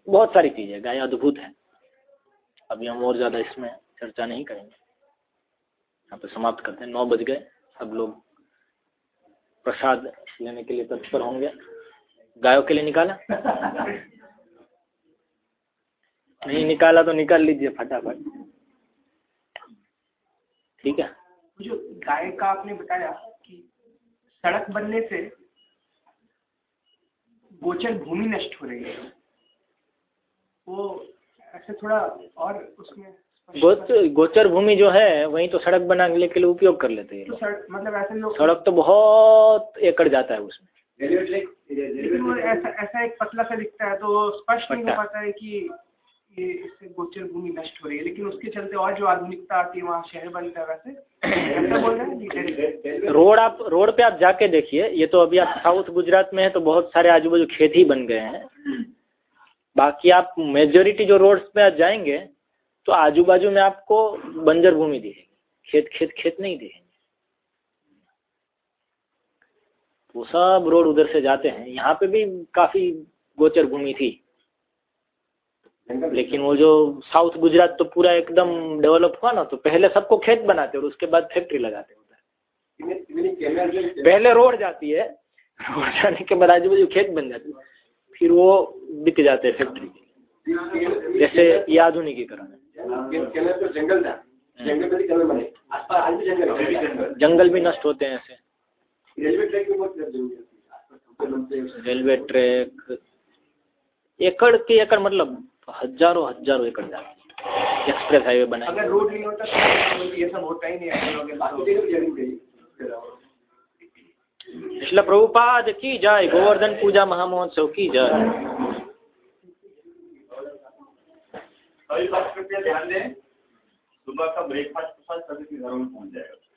बहुत सारी चीज़ें गाय अद्भुत है। अभी हम और ज़्यादा इसमें चर्चा नहीं करेंगे। यहाँ पे समाप्त करते हैं। नौ बज गए। सब लोग प्रसाद लेने के लिए तत्पर होंगे। गायों के लिए निकाला? नहीं निकाला तो निकाल लीजिए फटाफट। ठीक है? जो गाय का आपने बताया कि सड़क बनने से गोचर भूमि नष्ट हो रही है। वो ऐसे थोड़ा और उसमें गोचर गोचर भूमि जो है वहीं तो सड़क बनाने के लिए उपयोग कर लेते हैं तो सड़क मतलब ऐसे लोग सड़क तो बहुत एकड़ जाता है उसमें। लेकिन वो ऐसा ऐसा एक पतला सा दिखता है तो स्पष्ट नहीं हो पाता है कि ये इससे गोचर भूमि नष्ट हो रही है लेकिन उसके चलते और जो आधुनिकता आती है वहाँ शहर बनता है वैसे। हैं रोड आप रोड पे आप जाके देखिए ये तो अभी आप साउथ गुजरात में है तो बहुत सारे आजू बाजू खेत ही बन गए हैं। बाकी आप मेजोरिटी जो रोड्स पे आप जाएँगे तो आजू बाजू में आपको बंजर भूमि दिखेगी। खेत खेत खेत नहीं दिखेंगे। वो सब रोड उधर से जाते हैं। यहाँ पे भी काफ़ी गोचर भूमि थी। लेकिन वो जो साउथ गुजरात तो पूरा एकदम डेवलप हुआ ना तो पहले सबको खेत बनाते और उसके बाद फैक्ट्री लगाते उधर। पहले रोड जाती है रोड जाने के बाद आजू बाजू खेत बन जाती हैं। फिर वो बिक जाते हैं फैक्ट्री के जैसे ये आधुनिकीकरण है जंगल बने भी नष्ट होते हैं ऐसे। रेलवे ट्रैक, एकड़ के एकड़ मतलब हज़ारों हज़ारों एकड़ जाते हैं। एक्सप्रेस हाईवे बनाए अगर रोड नहीं होता तो ये सब होता ही नहीं शिल प्रभुपाद की जय गोवर्धन पूजा महामहोत्सव की जय। सुबह का ब्रेकफास्ट सभी जाएगा।